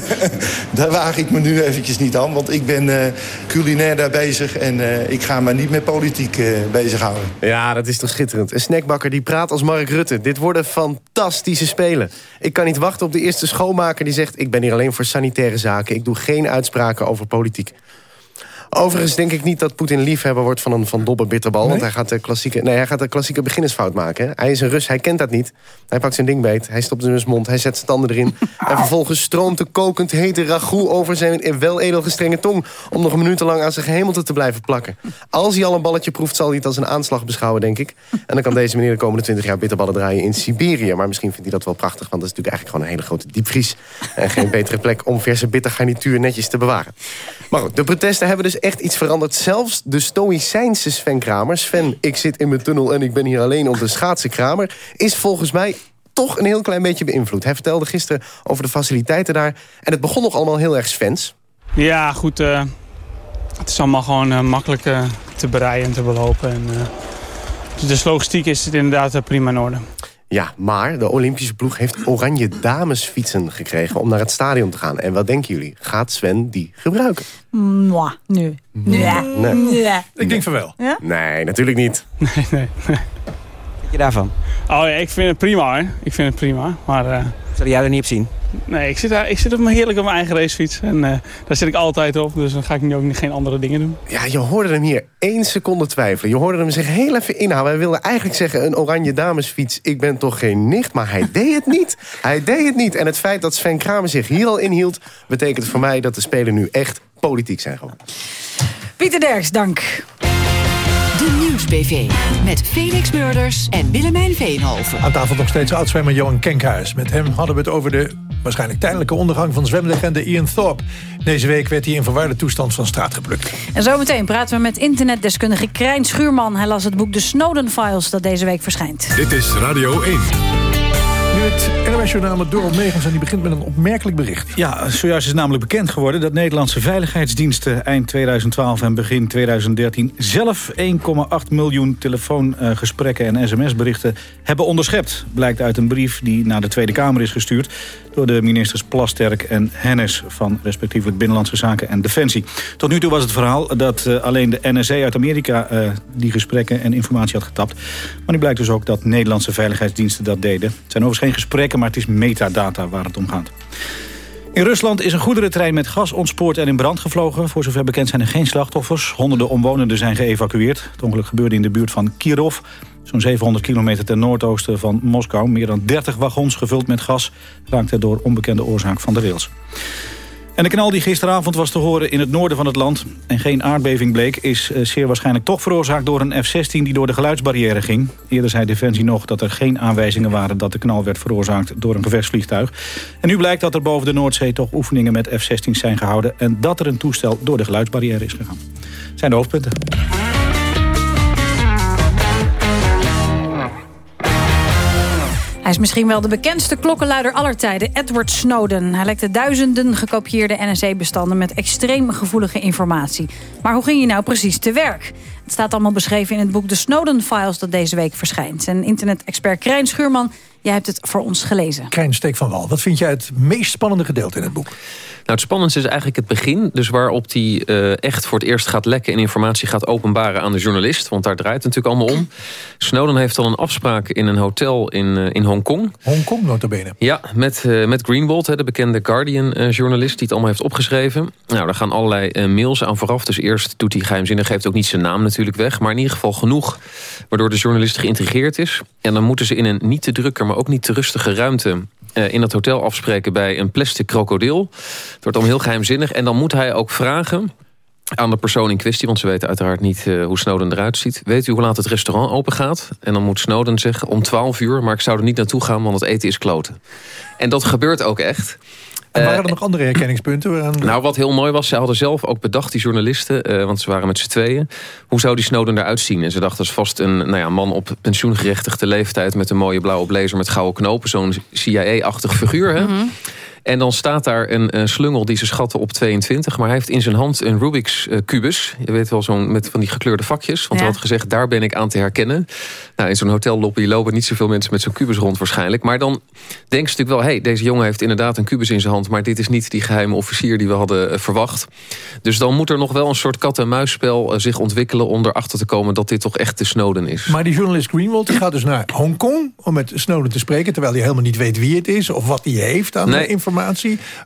[SPEAKER 25] [laughs] daar waag ik me nu eventjes niet aan, want ik ben uh, culinair daar bezig... en uh, ik ga me niet met politiek bezighouden.
[SPEAKER 23] Ja, dat is toch schitterend. Een snackbakker die praat als Mark Rutte. Dit worden fantastische spelen. Ik kan niet wachten op de eerste schoonmaker die zegt... ik ben hier alleen voor sanitaire zaken. Ik doe geen uitspraken over politiek. Overigens denk ik niet dat Poetin liefhebber wordt van een Van Dobbe bitterbal. Nee? Want hij gaat, de klassieke, nee, hij gaat de klassieke beginnersfout maken. Hè? Hij is een Rus, hij kent dat niet. Hij pakt zijn ding beet, hij stopt in zijn mond, hij zet zijn tanden erin. en vervolgens stroomt de kokend hete ragout over zijn wel edelgestrenge tong... om nog een minuut lang aan zijn gehemelte te blijven plakken. Als hij al een balletje proeft, zal hij het als een aanslag beschouwen, denk ik. En dan kan deze meneer de komende 20 jaar bitterballen draaien in Siberië. Maar misschien vindt hij dat wel prachtig, want dat is natuurlijk eigenlijk gewoon een hele grote diepvries. En geen betere plek om verse bittergarnituur netjes te bewaren. Maar goed, de protesten hebben dus echt iets veranderd. Zelfs de stoïcijnse Sven Kramer... Sven, ik zit in mijn tunnel en ik ben hier alleen om de schaatsen Kramer... is volgens mij toch een heel klein beetje beïnvloed. Hij vertelde gisteren over de faciliteiten daar. En het begon nog allemaal heel erg Svens.
[SPEAKER 27] Ja, goed. Uh, het is allemaal gewoon uh, makkelijk uh, te bereiden en te belopen. En, dus de logistiek is het inderdaad prima in orde.
[SPEAKER 23] Ja, maar de Olympische ploeg heeft oranje damesfietsen gekregen... om naar het stadion te gaan. En wat denken jullie? Gaat Sven die gebruiken?
[SPEAKER 3] Mwah, nu. Nee.
[SPEAKER 23] Nee.
[SPEAKER 3] nee.
[SPEAKER 2] Ik denk van wel.
[SPEAKER 3] Ja?
[SPEAKER 23] Nee, natuurlijk niet.
[SPEAKER 27] Nee, nee, nee.
[SPEAKER 21] Wat je daarvan?
[SPEAKER 27] Oh ja, ik vind het prima hoor. Ik vind het prima. Maar, uh...
[SPEAKER 21] Zou jij er niet op zien?
[SPEAKER 27] Nee, ik zit, daar, ik zit op mijn heerlijk op mijn eigen racefiets. En uh, daar zit ik altijd op. Dus dan ga ik nu ook geen andere dingen doen.
[SPEAKER 23] Ja, je hoorde hem hier één seconde twijfelen. Je hoorde hem zich heel even inhouden. Hij wilde eigenlijk zeggen een oranje damesfiets. Ik ben toch geen nicht, maar hij deed het niet. Hij deed het niet. En het feit dat Sven Kramer zich hier al inhield... betekent voor mij dat de Spelen nu echt politiek zijn geworden.
[SPEAKER 3] Pieter Derks, dank.
[SPEAKER 9] De Nieuws-BV met Felix Murders en Willemijn Veenhoven.
[SPEAKER 2] Aan tafel nog steeds oudzwemmer Johan Kenkhuis. Met hem hadden we het over de waarschijnlijk tijdelijke ondergang van zwemlegende Ian Thorpe. Deze week werd hij in verwarde toestand van straat geplukt.
[SPEAKER 3] En zometeen praten we met internetdeskundige Krijn Schuurman. Hij las het boek De Snowden Files dat deze week verschijnt.
[SPEAKER 1] Dit is Radio 1.
[SPEAKER 2] Het NOS-journaal met Dorot Megens en die begint met een opmerkelijk bericht.
[SPEAKER 28] Ja, zojuist is namelijk bekend geworden dat Nederlandse veiligheidsdiensten eind 2012 en begin 2013 zelf 1,8 miljoen telefoongesprekken en sms-berichten hebben onderschept. Blijkt uit een brief die naar de Tweede Kamer is gestuurd door de ministers Plasterk en Hennis van respectievelijk Binnenlandse Zaken en Defensie. Tot nu toe was het verhaal dat uh, alleen de NSA uit Amerika uh, die gesprekken en informatie had getapt. Maar nu blijkt dus ook dat Nederlandse veiligheidsdiensten dat deden. Het zijn overigens geen geen gesprekken, maar het is metadata waar het om gaat. In Rusland is een goederentrein met gas ontspoord en in brand gevlogen. Voor zover bekend zijn er geen slachtoffers. Honderden omwonenden zijn geëvacueerd. Het ongeluk gebeurde in de buurt van Kirov. Zo'n 700 kilometer ten noordoosten van Moskou. Meer dan 30 wagons gevuld met gas raakten door onbekende oorzaak van de rails. En de knal die gisteravond was te horen in het noorden van het land... en geen aardbeving bleek, is eh, zeer waarschijnlijk toch veroorzaakt... door een F-16 die door de geluidsbarrière ging. Eerder zei Defensie nog dat er geen aanwijzingen waren... dat de knal werd veroorzaakt door een gevechtsvliegtuig. En nu blijkt dat er boven de Noordzee toch oefeningen met F-16's zijn gehouden... en dat er een toestel door de geluidsbarrière is gegaan. Dat zijn de hoofdpunten.
[SPEAKER 3] Hij is misschien wel de bekendste klokkenluider aller tijden, Edward Snowden. Hij lekte duizenden gekopieerde NSA-bestanden met extreem gevoelige informatie. Maar hoe ging hij nou precies te werk? Het staat allemaal beschreven in het boek The Snowden Files dat deze week verschijnt. En internet-expert Krijn Schuurman, jij hebt het voor ons gelezen.
[SPEAKER 2] Krijn Steek van Wal, wat vind jij het meest spannende gedeelte in het boek?
[SPEAKER 12] Nou, het spannendste is eigenlijk het begin. Dus waarop hij uh, echt voor het eerst gaat lekken... en informatie gaat openbaren aan de journalist. Want daar draait het natuurlijk allemaal om. Snowden heeft dan een afspraak in een hotel in, uh, in Hongkong.
[SPEAKER 2] Hongkong, notabene.
[SPEAKER 12] Ja, met, uh, met Greenwald, de bekende Guardian-journalist... die het allemaal heeft opgeschreven. Nou, daar gaan allerlei mails aan vooraf. Dus eerst doet hij geheimzinnig, geeft ook niet zijn naam natuurlijk weg. Maar in ieder geval genoeg waardoor de journalist geïntrigeerd is. En dan moeten ze in een niet te drukke, maar ook niet te rustige ruimte in dat hotel afspreken bij een plastic krokodil. Het wordt dan heel geheimzinnig. En dan moet hij ook vragen aan de persoon in kwestie... want ze weten uiteraard niet uh, hoe Snowden eruit ziet. Weet u hoe laat het restaurant open gaat? En dan moet Snowden zeggen om 12 uur... maar ik zou er niet naartoe gaan, want het eten is kloten. En dat gebeurt ook echt.
[SPEAKER 2] En waren er nog andere herkenningspunten? Waaraan...
[SPEAKER 12] Nou, wat heel mooi was, ze hadden zelf ook bedacht, die journalisten... Uh, want ze waren met z'n tweeën. Hoe zou die Snowden eruit zien? En ze dachten, dat is vast een nou ja, man op pensioengerechtigde leeftijd... met een mooie blauwe blazer met gouden knopen. Zo'n CIA-achtig figuur, hè? Mm -hmm. En dan staat daar een, een, slungel die ze schatten op 22. Maar hij heeft in zijn hand een Rubik's uh, kubus. Je weet wel, zo'n met van die gekleurde vakjes. Want ja. hij had gezegd, daar ben ik aan te herkennen. Nou, in zo'n hotellobby lopen niet zoveel mensen met zo'n kubus rond waarschijnlijk. Maar dan denken ze natuurlijk wel... hey, deze jongen heeft inderdaad een kubus in zijn hand... maar dit is niet die geheime officier die we hadden uh, verwacht. Dus dan moet er nog wel een soort kat-en-muisspel uh, zich ontwikkelen... om erachter te komen dat dit toch echt de Snowden is.
[SPEAKER 2] Maar die journalist Greenwald die gaat dus naar Hongkong... om met Snowden te spreken... terwijl hij helemaal niet weet wie het is... of wat hij heeft aan nee. informatie.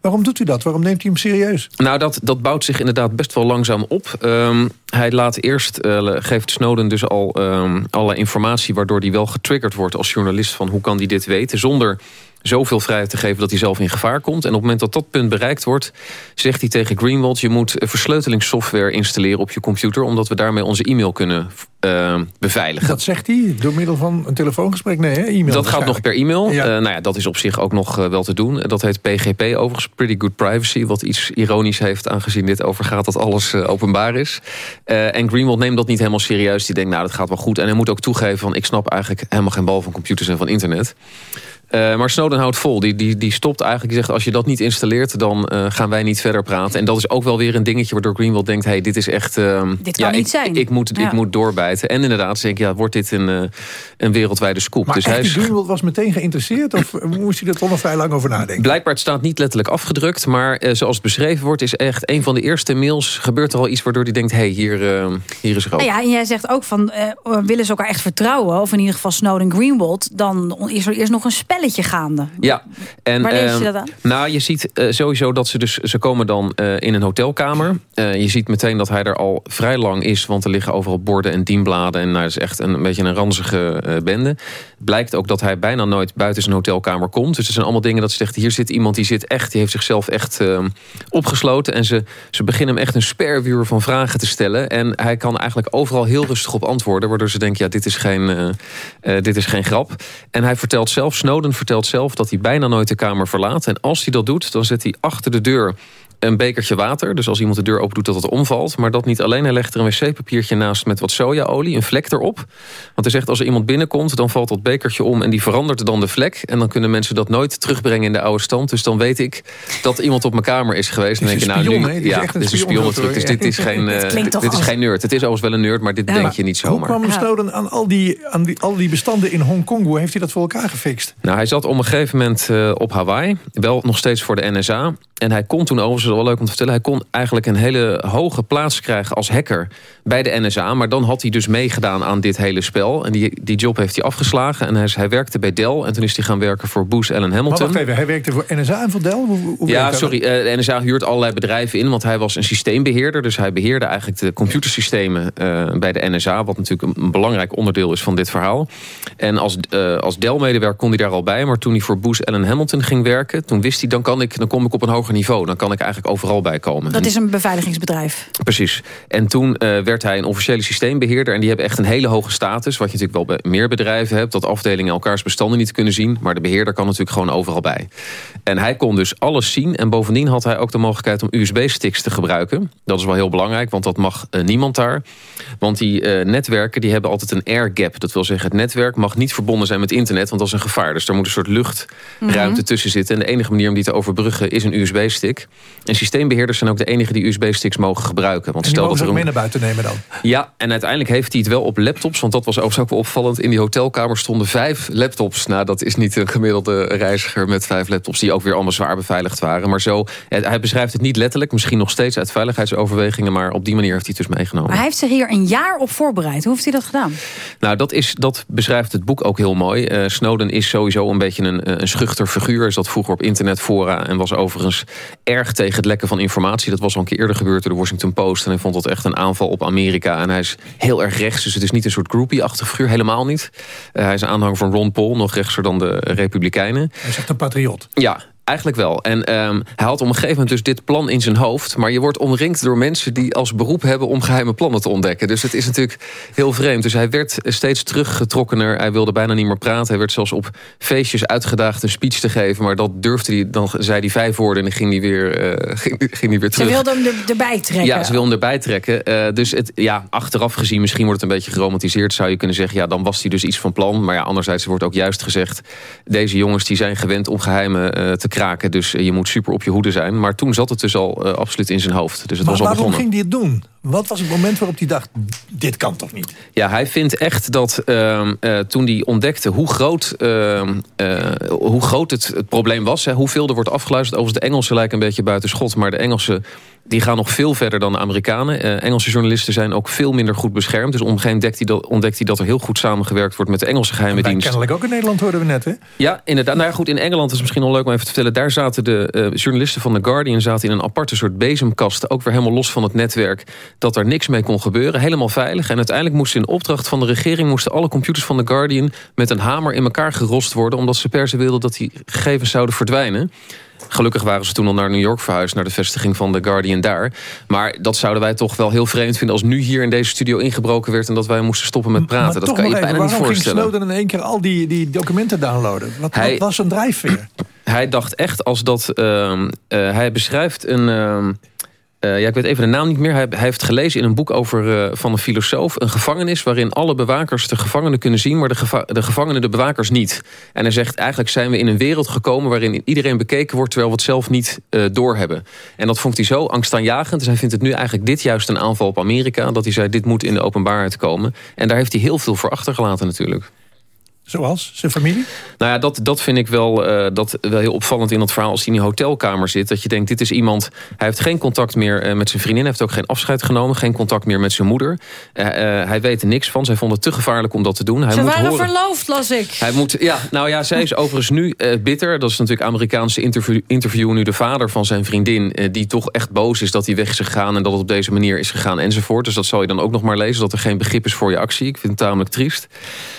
[SPEAKER 2] Waarom doet u dat? Waarom neemt u hem serieus?
[SPEAKER 12] Nou, dat, dat bouwt zich inderdaad best wel langzaam op. Um, hij laat eerst, uh, geeft Snowden dus al um, alle informatie... waardoor hij wel getriggerd wordt als journalist... van hoe kan hij dit weten, zonder zoveel vrijheid te geven dat hij zelf in gevaar komt. En op het moment dat dat punt bereikt wordt... zegt hij tegen Greenwald... je moet versleutelingssoftware installeren op je computer... omdat we daarmee onze e-mail kunnen uh, beveiligen.
[SPEAKER 2] Dat zegt hij door middel van een telefoongesprek? Nee, e-mail
[SPEAKER 12] Dat gaat nog per e-mail. Ja. Uh, nou ja, dat is op zich ook nog uh, wel te doen. Dat heet PGP overigens, Pretty Good Privacy... wat iets ironisch heeft aangezien dit overgaat dat alles openbaar is. En Greenwald neemt dat niet helemaal serieus. Die denkt, nou, dat gaat wel goed. En hij moet ook toegeven van... ik snap eigenlijk helemaal geen bal van computers en van internet. Uh, maar Snowden houdt vol. Die, die, die stopt eigenlijk. Die zegt, als je dat niet installeert, dan uh, gaan wij niet verder praten. En dat is ook wel weer een dingetje waardoor Greenwald denkt... hey, dit is echt... Uh,
[SPEAKER 3] dit kan
[SPEAKER 12] ja,
[SPEAKER 3] niet
[SPEAKER 12] ik,
[SPEAKER 3] zijn.
[SPEAKER 12] Ik moet,
[SPEAKER 3] ja.
[SPEAKER 12] ik moet doorbijten. En inderdaad, denk ik, ja, wordt dit een, uh, een wereldwijde scoop.
[SPEAKER 2] Maar
[SPEAKER 12] dus hij is,
[SPEAKER 2] Greenwald was meteen geïnteresseerd? Of [laughs] moest hij er toch nog vrij lang over nadenken?
[SPEAKER 12] Blijkbaar het staat niet letterlijk afgedrukt. Maar uh, zoals het beschreven wordt, is echt een van de eerste mails... gebeurt er al iets waardoor hij denkt, hé, hey, hier, uh, hier is rook.
[SPEAKER 3] Nou ja, en jij zegt ook van, willen ze elkaar echt vertrouwen... of in ieder geval Snowden Greenwald... dan is er eerst nog een spelletje gaande.
[SPEAKER 12] Ja. En,
[SPEAKER 3] Waar lees je dat aan?
[SPEAKER 12] Nou, je ziet uh, sowieso dat ze dus... Ze komen dan uh, in een hotelkamer. Uh, je ziet meteen dat hij er al vrij lang is... want er liggen overal borden en dienbladen... en nou, is echt een, een beetje een ranzige bende. Blijkt ook dat hij bijna nooit buiten zijn hotelkamer komt. Dus er zijn allemaal dingen dat ze zegt... hier zit iemand die zit echt... die heeft zichzelf echt opgesloten. En ze, ze beginnen hem echt een sperwuur van vragen te stellen. En hij kan eigenlijk overal heel rustig op antwoorden... waardoor ze denken, ja, dit is geen, dit is geen grap. En hij vertelt zelf, Snowden vertelt zelf... dat hij bijna nooit de kamer verlaat. En als hij dat doet, dan zet hij achter de deur een bekertje water. Dus als iemand de deur open doet, dat het omvalt. Maar dat niet alleen. Hij legt er een wc-papiertje naast met wat sojaolie, een vlek erop. Want hij zegt, als er iemand binnenkomt, dan valt dat bekertje om... en die verandert dan de vlek. En dan kunnen mensen dat nooit terugbrengen in de oude stand. Dus dan weet ik dat iemand op mijn kamer is geweest. En
[SPEAKER 2] denk je, nou, nu,
[SPEAKER 12] ja, dit is een. Dus dit is geen, [laughs] uh, dit is geen nerd. Het is overigens wel een nerd, maar dit ja, denk je niet zomaar.
[SPEAKER 2] Hoe kwam Snowden aan al die, aan die, al die bestanden in Hongkong? Hoe heeft hij dat voor elkaar gefixt?
[SPEAKER 12] Nou, hij zat op een gegeven moment uh, op Hawaii. Wel nog steeds voor de NSA. En hij kon toen overigens, wel leuk om te vertellen. Hij kon eigenlijk een hele hoge plaats krijgen als hacker bij de NSA. Maar dan had hij dus meegedaan aan dit hele spel. En die, die job heeft hij afgeslagen. En hij, hij werkte bij Dell. En toen is hij gaan werken voor Booz Allen Hamilton.
[SPEAKER 2] Maar wacht even, hij werkte voor NSA en voor Dell? Hoe, hoe
[SPEAKER 12] ja, sorry. eh, de NSA huurt allerlei bedrijven in. Want hij was een systeembeheerder. Dus hij beheerde eigenlijk de computersystemen eh, bij de NSA. Wat natuurlijk een, belangrijk onderdeel is van dit verhaal. En als, eh, als Dell-medewerker kon hij daar al bij. Maar toen hij voor Booz Allen Hamilton ging werken... toen wist hij, dan, kan ik, dan kom ik op een hoger niveau. Dan kan ik eigenlijk overal bij komen.
[SPEAKER 3] Dat is een beveiligingsbedrijf.
[SPEAKER 12] Precies. En toen eh, werd hij een officiële systeembeheerder. En die hebben echt een hele hoge status. Wat je natuurlijk wel bij meer bedrijven hebt. Dat afdelingen elkaars bestanden niet kunnen zien. Maar de beheerder kan natuurlijk gewoon overal bij. En hij kon dus alles zien. En bovendien had hij ook de mogelijkheid om USB-sticks te gebruiken. Dat is wel heel belangrijk, want dat mag eh, niemand daar. Want die eh, netwerken die hebben altijd een air gap. Dat wil zeggen, het netwerk mag niet verbonden zijn met internet. Want dat is een gevaar. Dus daar moet een soort luchtruimte
[SPEAKER 3] Mhm.
[SPEAKER 12] tussen zitten. En de enige manier om die te overbruggen is een USB-stick. En systeembeheerders zijn ook de enige die USB-sticks mogen gebruiken. Want
[SPEAKER 2] En die
[SPEAKER 12] stel
[SPEAKER 2] mogen
[SPEAKER 12] dat
[SPEAKER 2] ze
[SPEAKER 12] er
[SPEAKER 2] ook
[SPEAKER 12] een
[SPEAKER 2] mee naar buiten nemen dan?
[SPEAKER 12] ja, en uiteindelijk heeft hij het wel op laptops. Want dat was overigens ook wel opvallend. In die hotelkamer stonden vijf laptops. Nou, dat is niet een gemiddelde reiziger met vijf laptops... die ook weer allemaal zwaar beveiligd waren. Maar zo, hij beschrijft het niet letterlijk. Misschien nog steeds uit veiligheidsoverwegingen. Maar op die manier heeft hij het dus meegenomen.
[SPEAKER 3] Maar hij heeft zich hier een jaar op voorbereid. Hoe heeft hij dat gedaan?
[SPEAKER 12] Nou, dat, is, dat beschrijft het boek ook heel mooi. Eh, Snowden is sowieso een beetje een, eh, een schuchter figuur. Is dat vroeger op internetfora. En was overigens erg tegen het lekken van informatie. Dat was al een keer eerder gebeurd door de Washington Post. En hij vond dat echt een aanval op Amerika. En hij is heel erg rechts. Dus het is niet een soort groupie-achtig figuur. Helemaal niet. Eh, hij is een aanhanger van Ron Paul. Nog rechtser dan de Republikeinen.
[SPEAKER 2] Hij is echt een patriot.
[SPEAKER 12] Ja, Eigenlijk wel. En ehm, hij had op een gegeven moment dus dit plan in zijn hoofd. Maar je wordt omringd door mensen die als beroep hebben om geheime plannen te ontdekken. Dus het is natuurlijk heel vreemd. Dus hij werd steeds teruggetrokkener. Hij wilde bijna niet meer praten. Hij werd zelfs op feestjes uitgedaagd een speech te geven. Maar dat durfde hij. Dan zei hij vijf woorden en dan ging hij weer, eh, [laughs] ging, ging hij weer
[SPEAKER 3] Ze
[SPEAKER 12] terug.
[SPEAKER 3] wilde hem er, erbij trekken.
[SPEAKER 12] Ja, ze wil hem erbij trekken. Eh, dus het, ja, achteraf gezien, misschien wordt het een beetje geromantiseerd... zou je kunnen zeggen, ja, dan was hij dus iets van plan. Maar ja, anderzijds wordt ook juist gezegd... deze jongens die zijn gewend om geheimen eh, te kraken. Dus eh, je moet super op je hoede zijn. Maar toen zat het dus al eh, absoluut in zijn hoofd. Dus het
[SPEAKER 2] Maar
[SPEAKER 12] was al
[SPEAKER 2] waarom ging hij het doen? Wat was het moment waarop hij dacht, dit kan toch niet?
[SPEAKER 12] Ja, hij vindt echt dat ehm, eh, toen hij ontdekte hoe groot, ehm, eh, hoe groot het, het probleem was... Hè, hoeveel er wordt afgeluisterd. Overigens, de Engelsen lijken een beetje buiten schot... maar de Engelsen die gaan nog veel verder dan de Amerikanen. Eh, Engelse journalisten zijn ook veel minder goed beschermd. Dus moment ontdekt hij, dat, ontdekt hij dat er heel goed samengewerkt wordt... met de Engelse geheime
[SPEAKER 2] Wij
[SPEAKER 12] dienst.
[SPEAKER 2] kennelijk ook in Nederland hoorden we net, hè?
[SPEAKER 12] Ja, inderdaad. Nou ja, goed, in Engeland is misschien wel leuk om even te vertellen. Daar zaten de eh, journalisten van The Guardian zaten in een aparte soort bezemkast. Ook weer helemaal los van het netwerk. Dat er niks mee kon gebeuren. Helemaal veilig. En uiteindelijk moesten in opdracht van de regering... moesten alle computers van The Guardian met een hamer in elkaar gerost worden. Omdat ze per se wilden dat die gegevens zouden verdwijnen. Gelukkig waren ze toen al naar New York verhuisd... naar de vestiging van The Guardian daar. Maar dat zouden wij toch wel heel vreemd vinden... als nu hier in deze studio ingebroken werd... en dat wij moesten stoppen met praten.
[SPEAKER 2] maar
[SPEAKER 12] dat kan je
[SPEAKER 2] even,
[SPEAKER 12] bijna niet
[SPEAKER 2] waarom ging
[SPEAKER 12] voorstellen.
[SPEAKER 2] Snowden in één keer al die, die documenten downloaden? Wat,
[SPEAKER 12] Hij-
[SPEAKER 2] wat was een drijfveer? [clears throat]
[SPEAKER 12] Hij dacht echt als dat... ehm, eh, hij beschrijft een... eh, ja, ik weet even de naam niet meer. Hij, hij heeft gelezen in een boek over, eh, van een filosoof... een gevangenis waarin alle bewakers de gevangenen kunnen zien... maar de, de gevangenen de bewakers niet. En hij zegt, eigenlijk zijn we in een wereld gekomen... waarin iedereen bekeken wordt terwijl we het zelf niet eh, doorhebben. En dat vond hij zo angstaanjagend. Dus hij vindt het nu eigenlijk dit juist een aanval op Amerika... dat hij zei, dit moet in de openbaarheid komen. En daar heeft hij heel veel voor achtergelaten natuurlijk.
[SPEAKER 2] Zoals? Zijn familie?
[SPEAKER 12] Nou ja, dat, dat vind ik wel, eh, dat, wel heel opvallend in dat verhaal... als hij in die hotelkamer zit. Dat je denkt, dit is iemand... Hij heeft geen contact meer eh, met zijn vriendin. Hij heeft ook geen afscheid genomen. Geen contact meer met zijn moeder. Eh, eh, hij weet er niks van. Zij vonden het te gevaarlijk om dat te doen. Hij
[SPEAKER 3] Ze
[SPEAKER 12] moet
[SPEAKER 3] waren
[SPEAKER 12] horen...
[SPEAKER 3] verloofd, las ik.
[SPEAKER 12] Hij moet, ja, nou ja, zij is [laughs] overigens nu eh, bitter. Dat is natuurlijk Amerikaanse interview, interview nu de vader van zijn vriendin... eh, die toch echt boos is dat hij weg is gegaan... en dat het op deze manier is gegaan enzovoort. Dus dat zal je dan ook nog maar lezen... dat er geen begrip is voor je actie. Ik vind het tamelijk triest.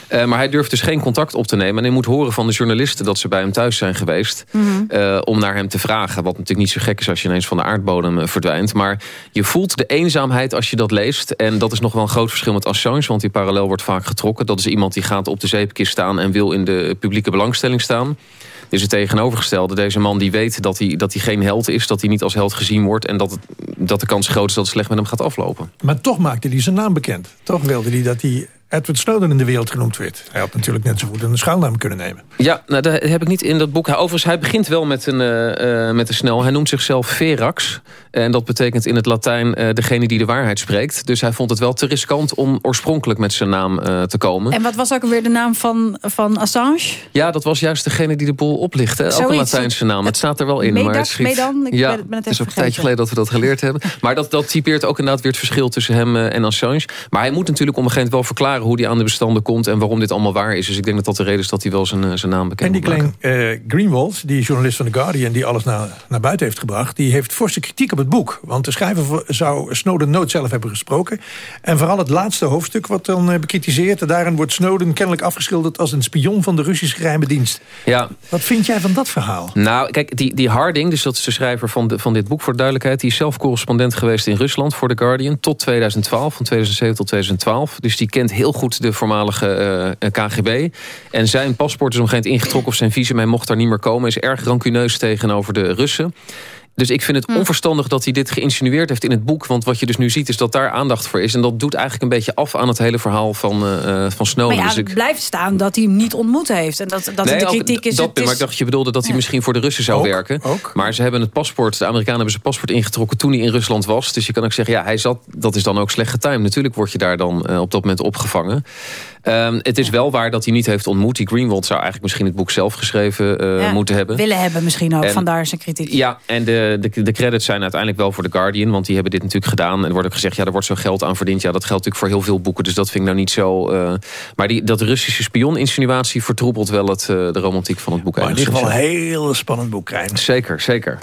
[SPEAKER 12] Eh, maar hij durft dus geen contact op te nemen. En hij moet horen van de journalisten dat ze bij hem thuis zijn geweest...
[SPEAKER 3] Mhm.
[SPEAKER 12] eh, om naar hem te vragen. Wat natuurlijk niet zo gek is als je ineens van de aardbodem eh, verdwijnt. Maar je voelt de eenzaamheid als je dat leest. En dat is nog wel een groot verschil met Assange... want die parallel wordt vaak getrokken. Dat is iemand die gaat op de zeepkist staan... en wil in de publieke belangstelling staan. Dus het tegenovergestelde. Deze man die weet dat hij, dat hij geen held is... dat hij niet als held gezien wordt... en dat, het, dat de kans groot is dat het slecht met hem gaat aflopen.
[SPEAKER 2] Maar toch maakte hij zijn naam bekend. Toch wilde hij dat hij Edward Snowden in de wereld genoemd werd. Hij had natuurlijk net zo goed een schuilnaam kunnen nemen.
[SPEAKER 12] Ja, nou, dat heb ik niet in dat boek. Overigens, hij begint wel met een, eh, eh, met een snel. Hij noemt zichzelf Verax. En dat betekent in het Latijn eh, degene die de waarheid spreekt. Dus hij vond het wel te riskant om oorspronkelijk met zijn naam eh, te komen.
[SPEAKER 3] En wat was ook alweer de naam van, van Assange?
[SPEAKER 12] Ja, dat was juist degene die de boel oplichtte. Ook een
[SPEAKER 3] Zoiets.
[SPEAKER 12] Latijnse naam. Het staat er wel in.
[SPEAKER 3] Medak,
[SPEAKER 12] maar het schiet-
[SPEAKER 3] Medan? Ik
[SPEAKER 12] ja,
[SPEAKER 3] ben het- ben het
[SPEAKER 12] het is ook een tijdje geleden dat we dat geleerd hebben. Maar dat, dat typeert ook inderdaad weer het verschil tussen hem eh, en Assange. Maar hij moet natuurlijk op een gegeven moment wel verklaren... hoe hij aan de bestanden komt en waarom dit allemaal waar is. Dus ik denk dat dat de reden is dat hij wel zijn, zijn naam bekend
[SPEAKER 2] En die eh, Greenwald, die journalist van The Guardian... die alles naar, naar buiten heeft gebracht... die heeft forse kritiek op het boek. Want de schrijver zou Snowden nooit zelf hebben gesproken. En vooral het laatste hoofdstuk wat dan eh, bekritiseert... en daarin wordt Snowden kennelijk afgeschilderd... als een spion van de Russische geheime dienst.
[SPEAKER 12] Ja,
[SPEAKER 2] Wat vind jij van dat verhaal?
[SPEAKER 12] Nou, kijk, die, die Harding, dus dat is de schrijver van, de, van dit boek voor de duidelijkheid... die is zelf correspondent geweest in Rusland voor The Guardian... tot 2012, van 2007 tot 2012. Dus die kent heel goed de voormalige eh, KGB. En zijn paspoort is op een gegeven moment ingetrokken... of zijn visum, hij mocht daar niet meer komen. is erg rancuneus tegenover de Russen. Dus ik vind het onverstandig dat hij dit geïnsinueerd heeft in het boek. Want wat je dus nu ziet is dat daar aandacht voor is. En dat doet eigenlijk een beetje af aan het hele verhaal van, eh, eh, van Snowden.
[SPEAKER 3] Maar ja,
[SPEAKER 12] Dus ik-
[SPEAKER 3] het blijft staan dat hij hem niet ontmoet heeft. En dat, dat
[SPEAKER 12] Nee,
[SPEAKER 3] de
[SPEAKER 12] ook
[SPEAKER 3] kritiek is...
[SPEAKER 12] Dat,
[SPEAKER 3] het is-
[SPEAKER 12] maar ik dacht, je bedoelde dat hij misschien voor de Russen zou werken. Maar ze hebben het paspoort, de Amerikanen hebben zijn paspoort ingetrokken toen hij in Rusland was. Dus je kan ook zeggen, ja, hij zat, dat is dan ook slecht getimed. Natuurlijk word je daar dan eh, op dat moment opgevangen. Ehm, het is wel waar dat hij niet heeft ontmoet. Die Greenwald zou eigenlijk misschien het boek zelf geschreven eh,
[SPEAKER 3] Ja,
[SPEAKER 12] moeten hebben.
[SPEAKER 3] Willen hebben misschien ook,
[SPEAKER 12] En-
[SPEAKER 3] vandaar zijn kritiek.
[SPEAKER 12] Ja, en de, de, de credits zijn uiteindelijk wel voor The Guardian. Want die hebben dit natuurlijk gedaan. En er wordt ook gezegd, ja, er wordt zo geld aan verdiend. Ja, dat geldt natuurlijk voor heel veel boeken. Dus dat vind ik nou niet zo... eh, maar die, dat Russische spion-insinuatie vertroebelt wel het, eh, de romantiek van het boek.
[SPEAKER 2] Maar in ieder geval een
[SPEAKER 12] enigszins,
[SPEAKER 2] heel spannend boek krijgen.
[SPEAKER 12] Zeker, zeker.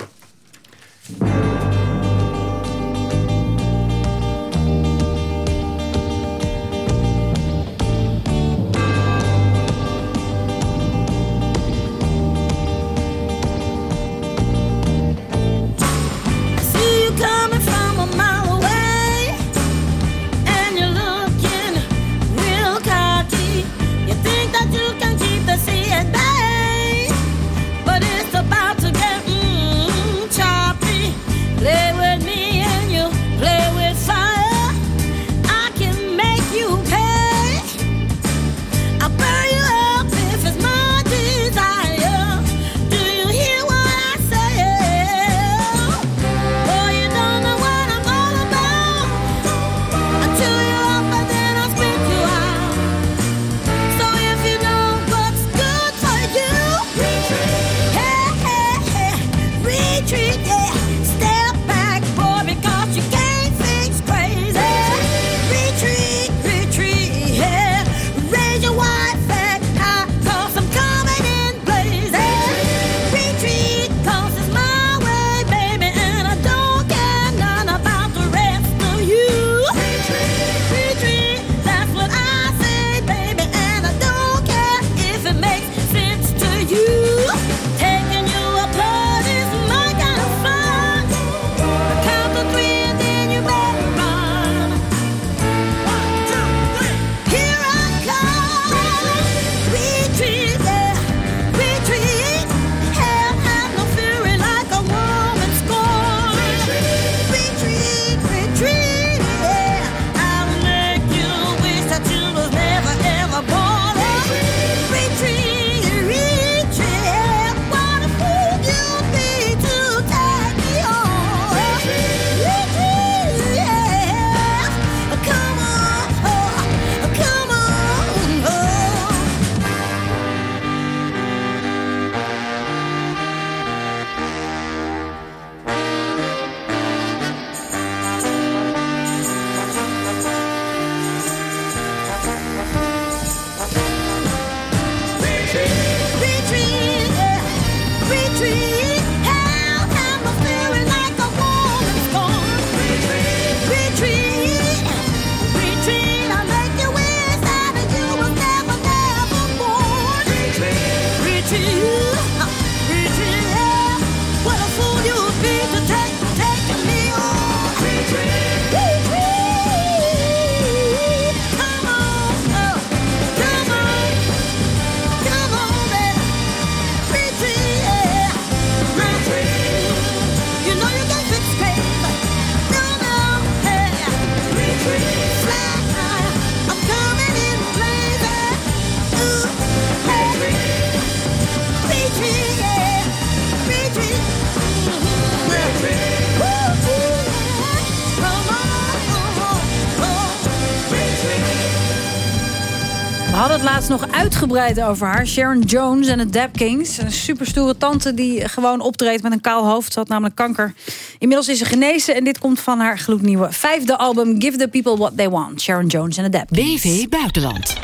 [SPEAKER 3] Nog uitgebreid over haar. Sharon Jones en de Dap Kings. Een superstoere tante die gewoon optreedt met een kaal hoofd. Ze had namelijk kanker. Inmiddels is ze genezen en dit komt van haar gloednieuwe vijfde album... Give the People What They Want. Sharon Jones en de Dap
[SPEAKER 9] BV Buitenland.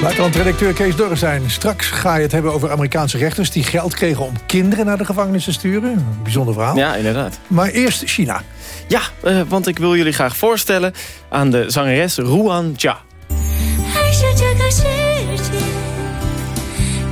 [SPEAKER 2] Buitenland-redacteur Kees Dorrestein. Straks ga je het hebben over Amerikaanse rechters... die geld kregen om kinderen naar de gevangenis te sturen. Een bijzonder verhaal.
[SPEAKER 29] Ja, inderdaad.
[SPEAKER 2] Maar eerst China.
[SPEAKER 29] Ja, eh, want ik wil jullie graag voorstellen aan de zangeres Ruan Jia.
[SPEAKER 30] 爱是这个世界，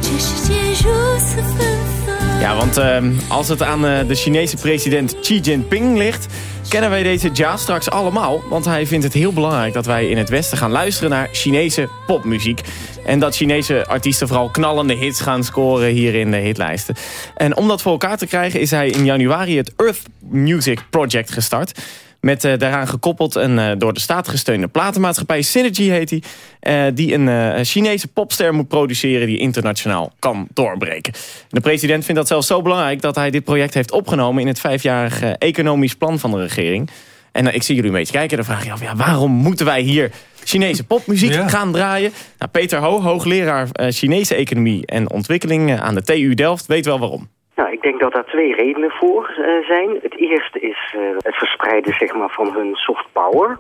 [SPEAKER 30] 这世界如此纷繁。
[SPEAKER 29] Ja, want eh, als het aan eh, de Chinese president Xi Jinping ligt... kennen wij deze Jia straks allemaal. Want hij vindt het heel belangrijk dat wij in het Westen gaan luisteren naar Chinese popmuziek. En dat Chinese artiesten vooral knallende hits gaan scoren hier in de hitlijsten. En om dat voor elkaar te krijgen is hij in januari het Earth Music Project gestart... Met eh, daaraan gekoppeld een eh, door de staat gesteunde platenmaatschappij Synergy heet die. eh, die een Chinese popster moet produceren die internationaal kan doorbreken. De president vindt dat zelfs zo belangrijk dat hij dit project heeft opgenomen in het vijfjarige economisch plan van de regering. En ik zie jullie een beetje kijken. Dan vraag je af, ja, waarom moeten wij hier Chinese popmuziek gaan draaien? Nou, Peter Ho, hoogleraar Chinese economie en ontwikkeling aan de TU Delft, weet wel waarom.
[SPEAKER 31] Nou, ik denk dat daar twee redenen voor eh, zijn. Het eerste is eh, het verspreiden zeg maar, van hun soft power.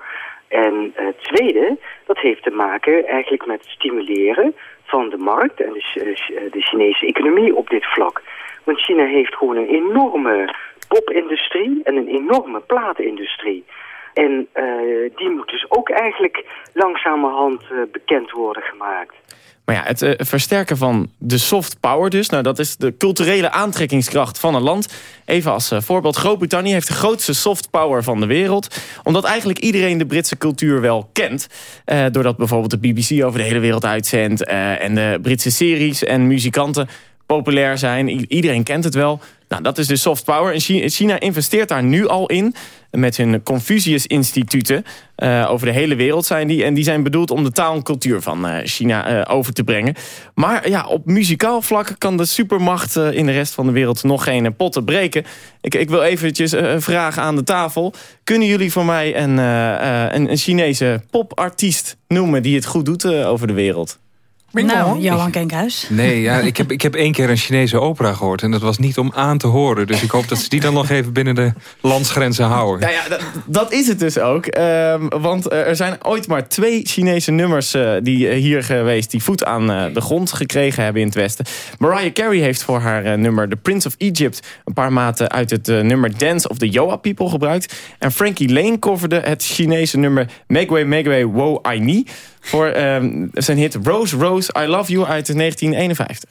[SPEAKER 31] En het tweede, dat heeft te maken eigenlijk met het stimuleren van de markt en de, eh, eh, de Chinese economie op dit vlak. Want China heeft gewoon een enorme popindustrie en een enorme platenindustrie. En eh, die moet dus ook eigenlijk langzamerhand eh, bekend worden gemaakt.
[SPEAKER 29] Maar ja, het eh, versterken van de soft power dus. Nou, dat is de culturele aantrekkingskracht van een land. Even als eh, voorbeeld, Groot-Brittannië heeft de grootste soft power van de wereld. Omdat eigenlijk iedereen de Britse cultuur wel kent. Eh, doordat bijvoorbeeld de BBC over de hele wereld uitzendt. en de Britse series en muzikanten populair zijn. Iedereen kent het wel. Nou, dat is de soft power. En Chi- China investeert daar nu al in. Met hun Confucius-instituten. Eh, over de hele wereld zijn die. En die zijn bedoeld om de taal en cultuur van eh, China eh, over te brengen. Maar ja, op muzikaal vlak kan de supermacht in de rest van de wereld nog geen potten breken. Ik, ik wil eventjes eh, vragen aan de tafel. Kunnen jullie voor mij een, een, een Chinese popartiest noemen die het goed doet over de wereld?
[SPEAKER 3] Nou, Johan Kenkhuis.
[SPEAKER 11] Nee, ja, ik, heb, ik heb één keer een Chinese opera gehoord. En dat was niet om aan te horen. Dus ik hoop dat ze die dan nog even binnen de landsgrenzen houden.
[SPEAKER 29] Nou ja, dat, dat is het dus ook. Ehm, want eh, er zijn ooit maar twee Chinese nummers eh, die eh, hier geweest... die voet aan de grond gekregen hebben in het Westen. Mariah Carey heeft voor haar nummer The Prince of Egypt... een paar maten uit het nummer Dance of the Yoa People gebruikt. En Frankie Lane coverde het Chinese nummer Megway Megway Wo Ai Ni... voor ehm, zijn hit Rose Rose I Love You uit 1951.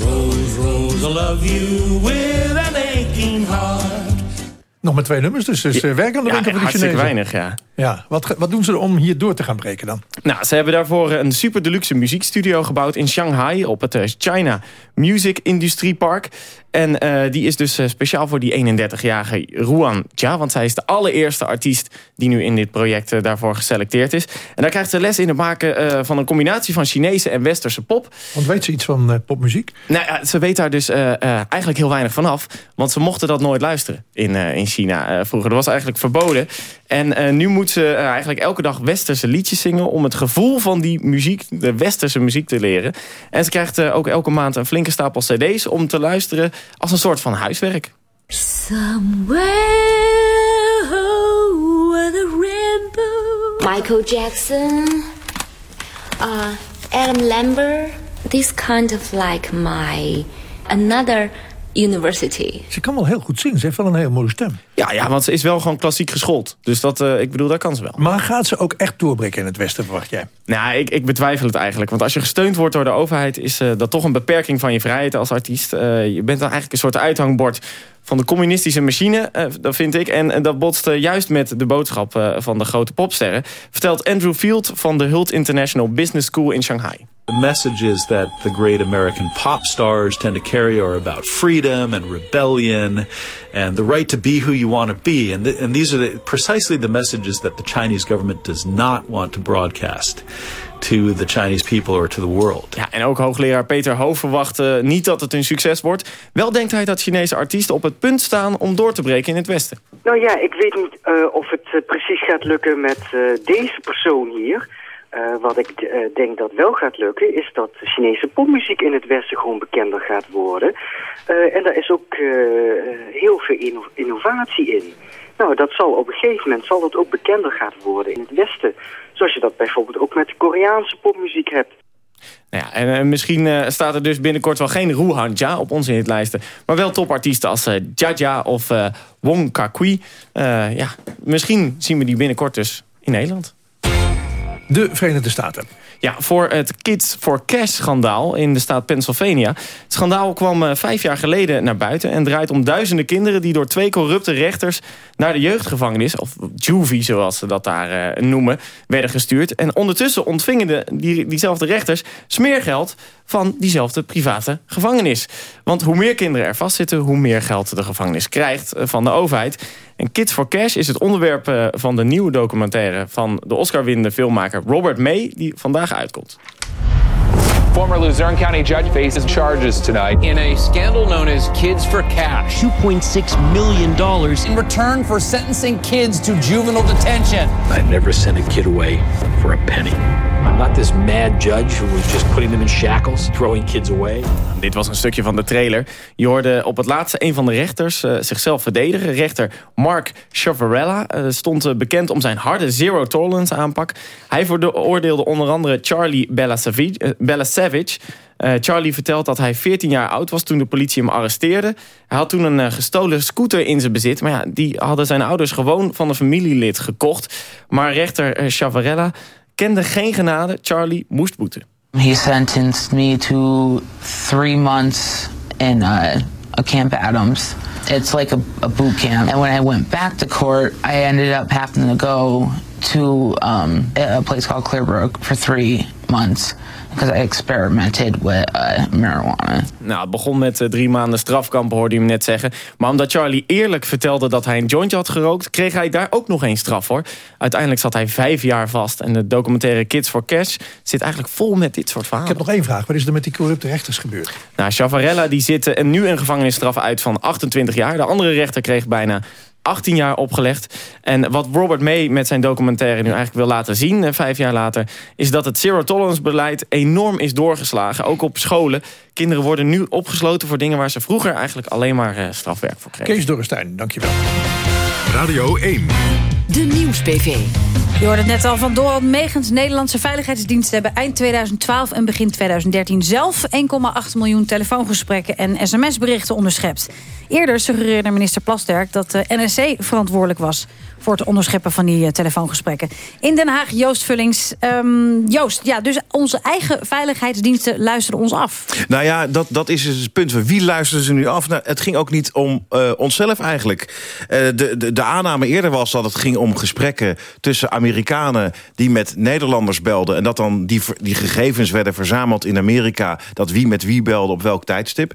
[SPEAKER 32] Rose, Rose, I love you with an aching heart.
[SPEAKER 2] Nog maar twee nummers, dus, dus eh, werk aan de
[SPEAKER 29] Ja,
[SPEAKER 2] winkel voor de
[SPEAKER 29] hartstikke
[SPEAKER 2] Chinezen.
[SPEAKER 29] weinig, ja.
[SPEAKER 2] Ja, wat, wat doen ze om hier door te gaan breken dan?
[SPEAKER 29] Nou, ze hebben daarvoor een super deluxe muziekstudio gebouwd in Shanghai... op het eh, China Music Industrie Park. En eh, die is dus eh, speciaal voor die 31-jarige Ruan Jia... want zij is de allereerste artiest die nu in dit project eh, daarvoor geselecteerd is. En daar krijgt ze les in het maken van een combinatie van Chinese en Westerse pop.
[SPEAKER 2] Want weet ze iets van popmuziek?
[SPEAKER 29] Nou, ja, ze weet daar dus eigenlijk heel weinig van af. Want ze mochten dat nooit luisteren in, in China vroeger. Dat was eigenlijk verboden. En eh, nu moet ze eh, eigenlijk elke dag westerse liedjes zingen... om het gevoel van die muziek, de westerse muziek, te leren. En ze krijgt eh, ook elke maand een flinke stapel cd's... om te luisteren als een soort van huiswerk.
[SPEAKER 30] Somewhere over the rainbow. Michael Jackson, uh, Adam Lambert. This kind of like my another university.
[SPEAKER 2] Ze kan wel heel goed zingen. Ze heeft wel een hele mooie stem.
[SPEAKER 29] Ja, ja, want ze is wel gewoon klassiek geschoold. Dus dat, eh, ik bedoel, dat kan ze wel.
[SPEAKER 2] Maar gaat ze ook echt doorbreken in het Westen, verwacht jij?
[SPEAKER 29] Nou, ik, ik betwijfel het eigenlijk. Want als je gesteund wordt door de overheid... is eh, dat toch een beperking van je vrijheid als artiest. Eh, je bent dan eigenlijk een soort uithangbord van de communistische machine, eh, dat vind ik. En, en dat botst eh, juist met de boodschap eh, van de grote popsterren. Vertelt Andrew Field van de Hult International Business School in Shanghai.
[SPEAKER 33] The messages that the great American pop stars tend to carry are about freedom and rebellion and the right to be who you want to be. And, th- and these are the, precisely the messages that the Chinese government does not want to broadcast to the Chinese people or to the world.
[SPEAKER 29] Ja, en ook hoogleraar Peter Hoof verwacht uh, niet dat het een succes wordt. Wel denkt hij dat Chinese artiesten op het punt staan om door te breken in het Westen.
[SPEAKER 31] Nou ja, ik weet niet uh, of het uh, precies gaat lukken met deze persoon hier... Uh, wat ik uh, denk dat wel gaat lukken, is dat Chinese popmuziek in het Westen gewoon bekender gaat worden. Uh, en daar is ook heel veel inno innovatie in. Nou, dat zal op een gegeven moment zal dat ook bekender gaan worden in het Westen. Zoals je dat bijvoorbeeld ook met de Koreaanse popmuziek hebt.
[SPEAKER 29] Nou ja, en misschien staat er dus binnenkort wel geen Ru Hanja op onze hitlijsten. Maar wel topartiesten als Jaja of Wong Kakui. ja, misschien zien we die binnenkort dus in Nederland
[SPEAKER 2] de Verenigde Staten.
[SPEAKER 29] Ja, voor het Kids for Cash-schandaal in de staat Pennsylvania. Het schandaal kwam uh, vijf jaar geleden naar buiten... en draait om duizenden kinderen die door twee corrupte rechters... naar de jeugdgevangenis, of juvie zoals ze dat daar uh, noemen... werden gestuurd. En ondertussen ontvingen de, die, diezelfde rechters smeergeld... van diezelfde private gevangenis. Want hoe meer kinderen er vastzitten... hoe meer geld de gevangenis krijgt uh, van de overheid... En Kids for Cash is het onderwerp uh, van de nieuwe documentaire... van de Oscar-winnende filmmaker Robert May... die vandaag uitkomt.
[SPEAKER 34] Former Luzerne County judge faces charges tonight
[SPEAKER 35] in a scandal known as Kids for Cash.
[SPEAKER 36] $2.6 million
[SPEAKER 35] in return for sentencing kids to juvenile detention.
[SPEAKER 36] I never sent a kid away for a penny. I'm not this mad judge who was just putting them in shackles, throwing kids away.
[SPEAKER 29] Dit was een stukje van de trailer. Je hoorde op het laatste een van de rechters uh, zichzelf verdedigen. Rechter Mark Chavarella uh, stond uh, bekend om zijn harde zero tolerance aanpak. Hij veroordeelde onder andere Charlie Belasavage. Savage. Charlie vertelt dat hij 14 jaar oud was toen de politie hem arresteerde. Hij had toen een gestolen scooter in zijn bezit. Maar ja, die hadden zijn ouders gewoon van een familielid gekocht. Maar rechter Chavarella kende geen genade. Charlie moest boeten.
[SPEAKER 36] He sentenced me to three months in uh, a Camp Adams. It's like a, a boot camp. And when I went back to court, I ended up having to go to um, a place called Clearbrook for three months. Because I experimented with uh, marijuana.
[SPEAKER 29] Nou, het begon met uh, drie maanden strafkamp, hoorde je hem net zeggen. Maar omdat Charlie eerlijk vertelde dat hij een jointje had gerookt... kreeg hij daar ook nog één straf voor. Uiteindelijk zat hij vijf jaar vast. En de documentaire Kids for Cash zit eigenlijk vol met dit soort verhalen.
[SPEAKER 2] Ik heb nog één vraag. Wat is er met die corrupte rechters gebeurd?
[SPEAKER 29] Nou, Chavarella die zit uh, nu een gevangenisstraf uit van 28 jaar. De andere rechter kreeg bijna 18 jaar opgelegd. En wat Robert May met zijn documentaire nu eigenlijk wil laten zien... Eh, vijf jaar later, is dat het zero-tolerance-beleid enorm is doorgeslagen. Ook op scholen. Kinderen worden nu opgesloten voor dingen... waar ze vroeger eigenlijk alleen maar uh, strafwerk voor kregen.
[SPEAKER 2] Kees Dorrestein, dankjewel.
[SPEAKER 1] Radio 1.
[SPEAKER 9] De Nieuws-PV.
[SPEAKER 3] Je hoorde het net al van Dorald Megens. Nederlandse veiligheidsdiensten hebben eind 2012 en begin 2013 zelf 1,8 miljoen telefoongesprekken en sms-berichten onderschept. Eerder suggereerde minister Plasterk dat de NSC verantwoordelijk was voor het onderscheppen van die uh, telefoongesprekken. In Den Haag, Joost Vullings. Um, Joost, ja, dus onze eigen veiligheidsdiensten luisteren ons af.
[SPEAKER 37] Nou ja, dat, dat is dus het punt. Wie luisteren ze nu af? Nou, het ging ook niet om uh, onszelf eigenlijk. Uh, de, de, de aanname eerder was dat het ging om gesprekken tussen Amerikanen... die met Nederlanders belden... en dat dan die, die gegevens werden verzameld in Amerika... dat wie met wie belde op welk tijdstip.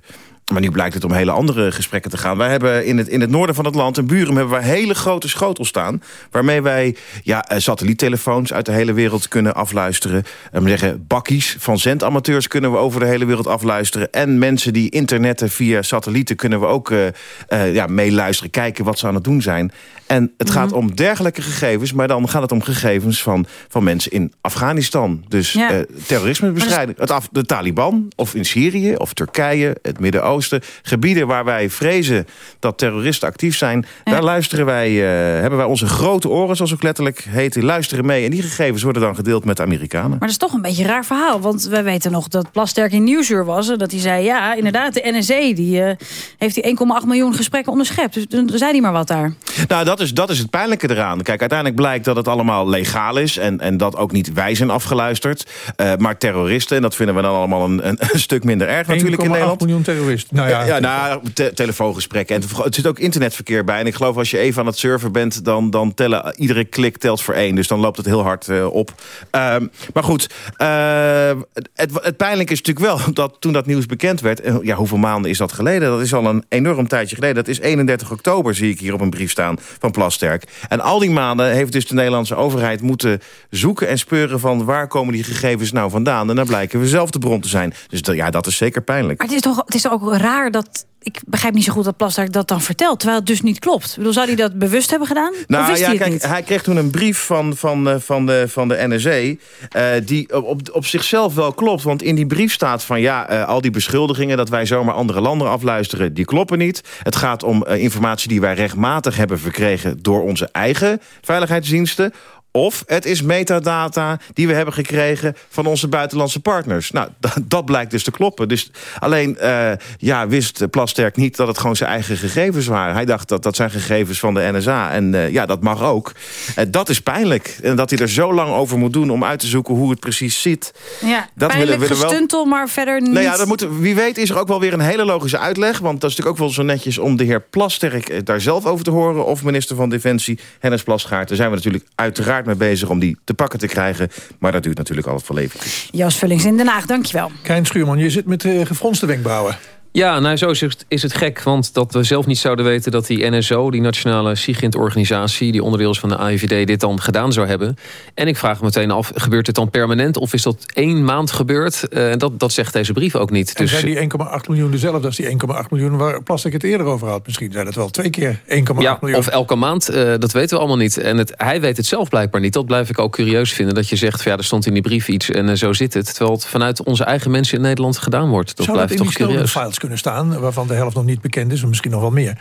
[SPEAKER 37] Maar nu blijkt het om hele andere gesprekken te gaan. Wij hebben in het, in het noorden van het land, in Buren... hebben we hele grote schotels staan... waarmee wij ja, satelliettelefoons uit de hele wereld kunnen afluisteren. En zeggen, bakkies van zendamateurs kunnen we over de hele wereld afluisteren. En mensen die internetten via satellieten... kunnen we ook uh, uh, ja, meeluisteren, kijken wat ze aan het doen zijn. En het gaat om dergelijke gegevens... maar dan gaat het om gegevens van, van mensen in Afghanistan. Dus ja. uh, terrorismebestrijding. Het af, de Taliban, of in Syrië, of Turkije, het Midden-Oosten gebieden waar wij vrezen dat terroristen actief zijn... Ja. daar luisteren wij, uh, hebben wij onze grote oren, zoals ook letterlijk heet... die luisteren mee en die gegevens worden dan gedeeld met de Amerikanen. Maar
[SPEAKER 3] dat is toch een beetje een raar verhaal. Want wij weten nog dat Plasterk in Nieuwsuur was... dat hij zei, ja, inderdaad, de NSE die, uh, heeft die 1,8 miljoen gesprekken onderschept. Dus dan zei hij maar wat daar.
[SPEAKER 37] Nou, dat is, dat is het pijnlijke eraan. Kijk, uiteindelijk blijkt dat het allemaal legaal is... en, en dat ook niet wij zijn afgeluisterd. Uh, maar terroristen, en dat vinden we dan allemaal een, een, een stuk minder erg natuurlijk in Nederland.
[SPEAKER 2] miljoen terroristen. nou ja.
[SPEAKER 37] ja nou, te- telefoongesprekken. En het zit ook internetverkeer bij. En ik geloof als je even aan het surfen bent... dan, dan tellen iedere klik telt voor één. Dus dan loopt het heel hard eh, op. Ehm, maar goed, eh, het, het pijnlijke is natuurlijk wel... [laughs] dat toen dat nieuws bekend werd... eh, ja, hoeveel maanden is dat geleden? Dat is al een enorm tijdje geleden. Dat is 31 oktober, zie ik hier op een brief staan... van Plasterk. En al die maanden heeft dus de Nederlandse overheid moeten zoeken... en speuren van waar komen die gegevens nou vandaan. En dan blijken we zelf de bron te zijn. Dus ja, dat is zeker pijnlijk.
[SPEAKER 3] Maar het is toch het is ook raar dat... Ik begrijp niet zo goed dat Plasterk dat dan vertelt... terwijl het dus niet klopt. Ik bedoel, zou hij dat bewust hebben gedaan? of
[SPEAKER 37] Nou ja,
[SPEAKER 3] hij
[SPEAKER 37] kijk,
[SPEAKER 3] niet?
[SPEAKER 37] hij kreeg toen een brief van, van, eh, van, de, van de NSE... eh, die op- op, zichzelf wel klopt. Want in die brief staat van ja, eh, al die beschuldigingen... dat wij zomaar andere landen afluisteren, die kloppen niet. Het gaat om informatie die wij rechtmatig hebben verkregen... door onze eigen veiligheidsdiensten... Of het is metadata die we hebben gekregen van onze buitenlandse partners. Nou, [laughs] dat, blijkt dus te kloppen. Dus alleen eh, ja, wist Plasterk niet dat het gewoon zijn eigen gegevens waren. Hij dacht dat dat zijn gegevens van de NSA. En eh, ja, dat mag ook. Uh, dat is pijnlijk. En dat hij er zo lang over moet doen om uit te zoeken hoe het precies zit.
[SPEAKER 3] Ja,
[SPEAKER 37] dat
[SPEAKER 3] pijnlijk
[SPEAKER 37] willen we wel-
[SPEAKER 3] gestuntel, maar verder niet...
[SPEAKER 37] Nou ja, dat moet, wie weet is er ook wel weer een hele logische uitleg. Want dat is natuurlijk ook wel zo netjes om de heer Plasterk eh, daar zelf over te horen. Of minister van Defensie, Hennis Plasgaard. Daar zijn we natuurlijk uiteraard mee bezig om die te pakken te krijgen. Maar dat duurt natuurlijk altijd wel eventjes.
[SPEAKER 3] Joost Vullings in Den Haag, dankjewel.
[SPEAKER 2] Kein Schuurman, je zit met uh, gefronste wenkbrauwen.
[SPEAKER 12] Ja, nou zo is het, is het gek. Want dat we zelf niet zouden weten dat die NSO... die Nationale SIGINT-organisatie... die onderdeel is van de AIVD, dit dan gedaan zou hebben. En ik vraag me meteen af, gebeurt dit dan permanent... of is dat één maand gebeurd? Uh, dat, dat zegt deze brief ook niet.
[SPEAKER 2] En dus, zijn die 1,8 miljoen dezelfde als die 1,8 miljoen... waar Plastic het eerder over had? Misschien zijn het wel twee keer 1,8
[SPEAKER 12] ja,
[SPEAKER 2] miljoen.
[SPEAKER 12] Of elke maand, uh, dat weten we allemaal niet. En het, hij weet het zelf blijkbaar niet. Dat blijf ik ook curieus vinden. Dat je zegt, van, ja, er stond in die brief iets en uh, zo zit het. Terwijl het vanuit onze eigen mensen in Nederland gedaan wordt. Dat
[SPEAKER 2] zou
[SPEAKER 12] blijft
[SPEAKER 2] dat
[SPEAKER 12] toch curieus.
[SPEAKER 2] Kunnen staan... waarvan de helft nog niet bekend is, of misschien nog wel meer.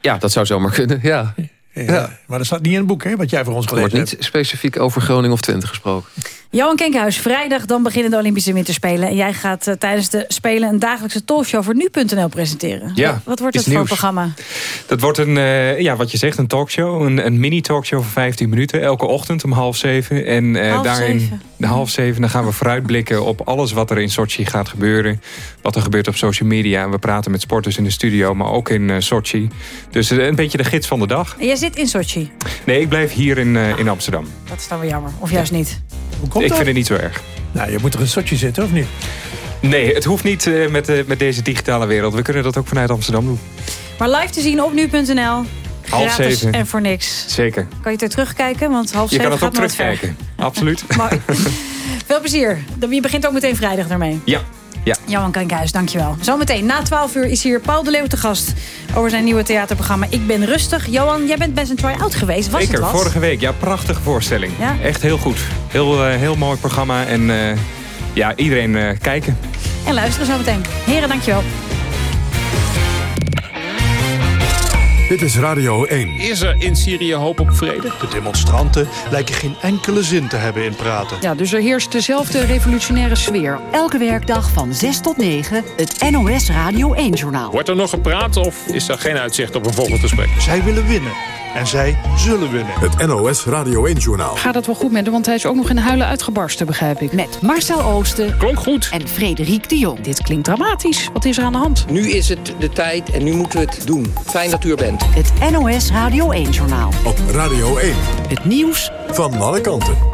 [SPEAKER 12] Ja, dat zou zomaar kunnen, ja.
[SPEAKER 2] Ja. Maar dat staat niet in het boek, hè, wat jij voor ons
[SPEAKER 12] Er
[SPEAKER 2] gelezen
[SPEAKER 12] wordt niet specifiek over Groningen of Twente gesproken.
[SPEAKER 3] Johan Kenkhuis, vrijdag dan beginnen de Olympische Winterspelen. En jij gaat uh, tijdens de Spelen een dagelijkse talkshow voor nu.nl presenteren.
[SPEAKER 11] Ja,
[SPEAKER 3] wat, wat wordt het voor
[SPEAKER 11] nieuws.
[SPEAKER 3] programma?
[SPEAKER 11] Dat wordt een, uh, ja, wat je zegt, een talkshow. Een, een mini-talkshow van 15 minuten. Elke ochtend om half zeven. En uh,
[SPEAKER 3] half
[SPEAKER 11] daarin,
[SPEAKER 3] zeven.
[SPEAKER 11] De half zeven, dan gaan we vooruitblikken op alles wat er in Sochi gaat gebeuren. Wat er gebeurt op social media. En we praten met sporters in de studio, maar ook in Sochi. Dus een beetje de gids van de dag.
[SPEAKER 3] En jij zit in Sochi?
[SPEAKER 11] Nee, ik blijf hier in, in Amsterdam.
[SPEAKER 3] Dat is dan weer jammer. Of juist niet?
[SPEAKER 2] Hoe komt
[SPEAKER 11] ik
[SPEAKER 2] dat?
[SPEAKER 11] vind het niet zo erg.
[SPEAKER 2] Nou, je moet toch in Sochi zitten, of niet?
[SPEAKER 11] Nee, het hoeft niet uh, met, uh, met deze digitale wereld. We kunnen dat ook vanuit Amsterdam doen.
[SPEAKER 3] Maar live te zien op nu.nl.
[SPEAKER 11] Half
[SPEAKER 3] Gratis
[SPEAKER 11] zeven.
[SPEAKER 3] en voor niks.
[SPEAKER 11] Zeker.
[SPEAKER 3] Kan je het er terugkijken? Want half
[SPEAKER 11] je
[SPEAKER 3] zeven
[SPEAKER 11] kan het ook terugkijken. Absoluut. [laughs]
[SPEAKER 3] Mooi. [laughs] Veel plezier. Je begint ook meteen vrijdag ermee.
[SPEAKER 11] Ja. Ja.
[SPEAKER 3] Johan Kankhuis, dankjewel. Zometeen na 12 uur is hier Paul de Leeuw te gast... over zijn nieuwe theaterprogramma Ik Ben Rustig. Johan, jij bent best een try-out geweest. Was
[SPEAKER 11] Zeker,
[SPEAKER 3] het wat?
[SPEAKER 11] vorige week. Ja, prachtige voorstelling.
[SPEAKER 3] Ja?
[SPEAKER 11] Echt heel goed. Heel, uh, heel mooi programma. En uh, ja, iedereen uh, kijken.
[SPEAKER 3] En luisteren zometeen. Heren, dankjewel.
[SPEAKER 1] Dit is Radio 1.
[SPEAKER 38] Is er in Syrië hoop op vrede?
[SPEAKER 39] De demonstranten lijken geen enkele zin te hebben in praten.
[SPEAKER 40] Ja, dus er heerst dezelfde revolutionaire sfeer.
[SPEAKER 9] Elke werkdag van 6 tot 9, het NOS Radio 1-journaal.
[SPEAKER 38] Wordt er nog gepraat of is er geen uitzicht op een volgend gesprek?
[SPEAKER 39] Zij willen winnen. En zij zullen winnen.
[SPEAKER 1] Het NOS Radio 1-journaal.
[SPEAKER 40] Gaat het wel goed met hem, want hij is ook nog in huilen uitgebarsten, begrijp ik.
[SPEAKER 9] Met Marcel Oosten.
[SPEAKER 38] Klonk goed.
[SPEAKER 9] En Frederik de Jong.
[SPEAKER 40] Dit klinkt dramatisch. Wat is er aan de hand?
[SPEAKER 41] Nu is het de tijd en nu moeten we het doen. Fijn dat u er bent.
[SPEAKER 9] Het NOS Radio 1-journaal.
[SPEAKER 1] Op Radio 1.
[SPEAKER 9] Het nieuws
[SPEAKER 1] van alle kanten.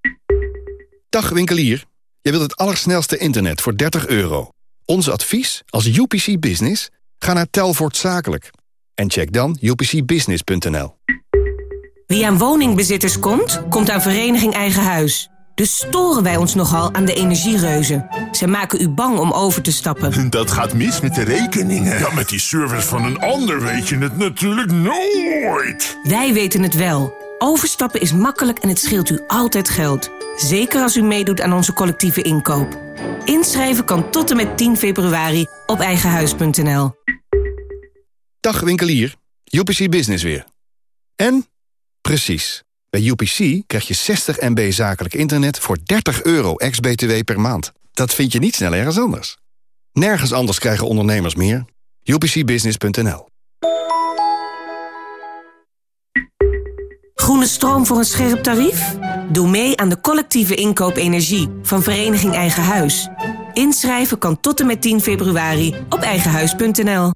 [SPEAKER 42] Dag winkelier. Je wilt het allersnelste internet voor 30 euro. Ons advies als UPC Business? Ga naar Telvoort Zakelijk. En check dan upcbusiness.nl.
[SPEAKER 43] Wie aan woningbezitters komt, komt aan Vereniging Eigen Huis. Dus storen wij ons nogal aan de energiereuzen. Ze maken u bang om over te stappen. [laughs]
[SPEAKER 44] Dat gaat mis met de rekeningen. Ja, met die service van een ander weet je het natuurlijk nooit.
[SPEAKER 43] Wij weten het wel. Overstappen is makkelijk en het scheelt u altijd geld. Zeker als u meedoet aan onze collectieve inkoop. Inschrijven kan tot en met 10 februari op eigenhuis.nl.
[SPEAKER 42] Dag winkelier, UPC Business weer. En? Precies. Bij UPC krijg je 60 MB zakelijk internet voor 30 euro ex-BTW per maand. Dat vind je niet snel ergens anders. Nergens anders krijgen ondernemers meer. UPCbusiness.nl
[SPEAKER 43] Groene stroom voor een scherp tarief? Doe mee aan de collectieve inkoop energie van Vereniging Eigen Huis. Inschrijven kan tot en met 10 februari op eigenhuis.nl.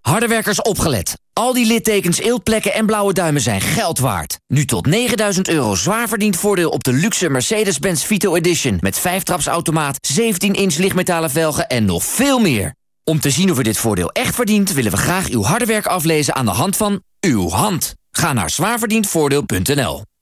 [SPEAKER 33] Hardewerkers opgelet. Al die littekens, eeltplekken en blauwe duimen zijn geld waard. Nu tot 9000 euro zwaar verdiend voordeel op de luxe Mercedes-Benz Vito Edition... met 5-trapsautomaat, 17-inch lichtmetalen velgen en nog veel meer. Om te zien of u dit voordeel echt verdient... willen we graag uw harde werk aflezen aan de hand van uw hand. Ga naar zwaarverdiendvoordeel.nl.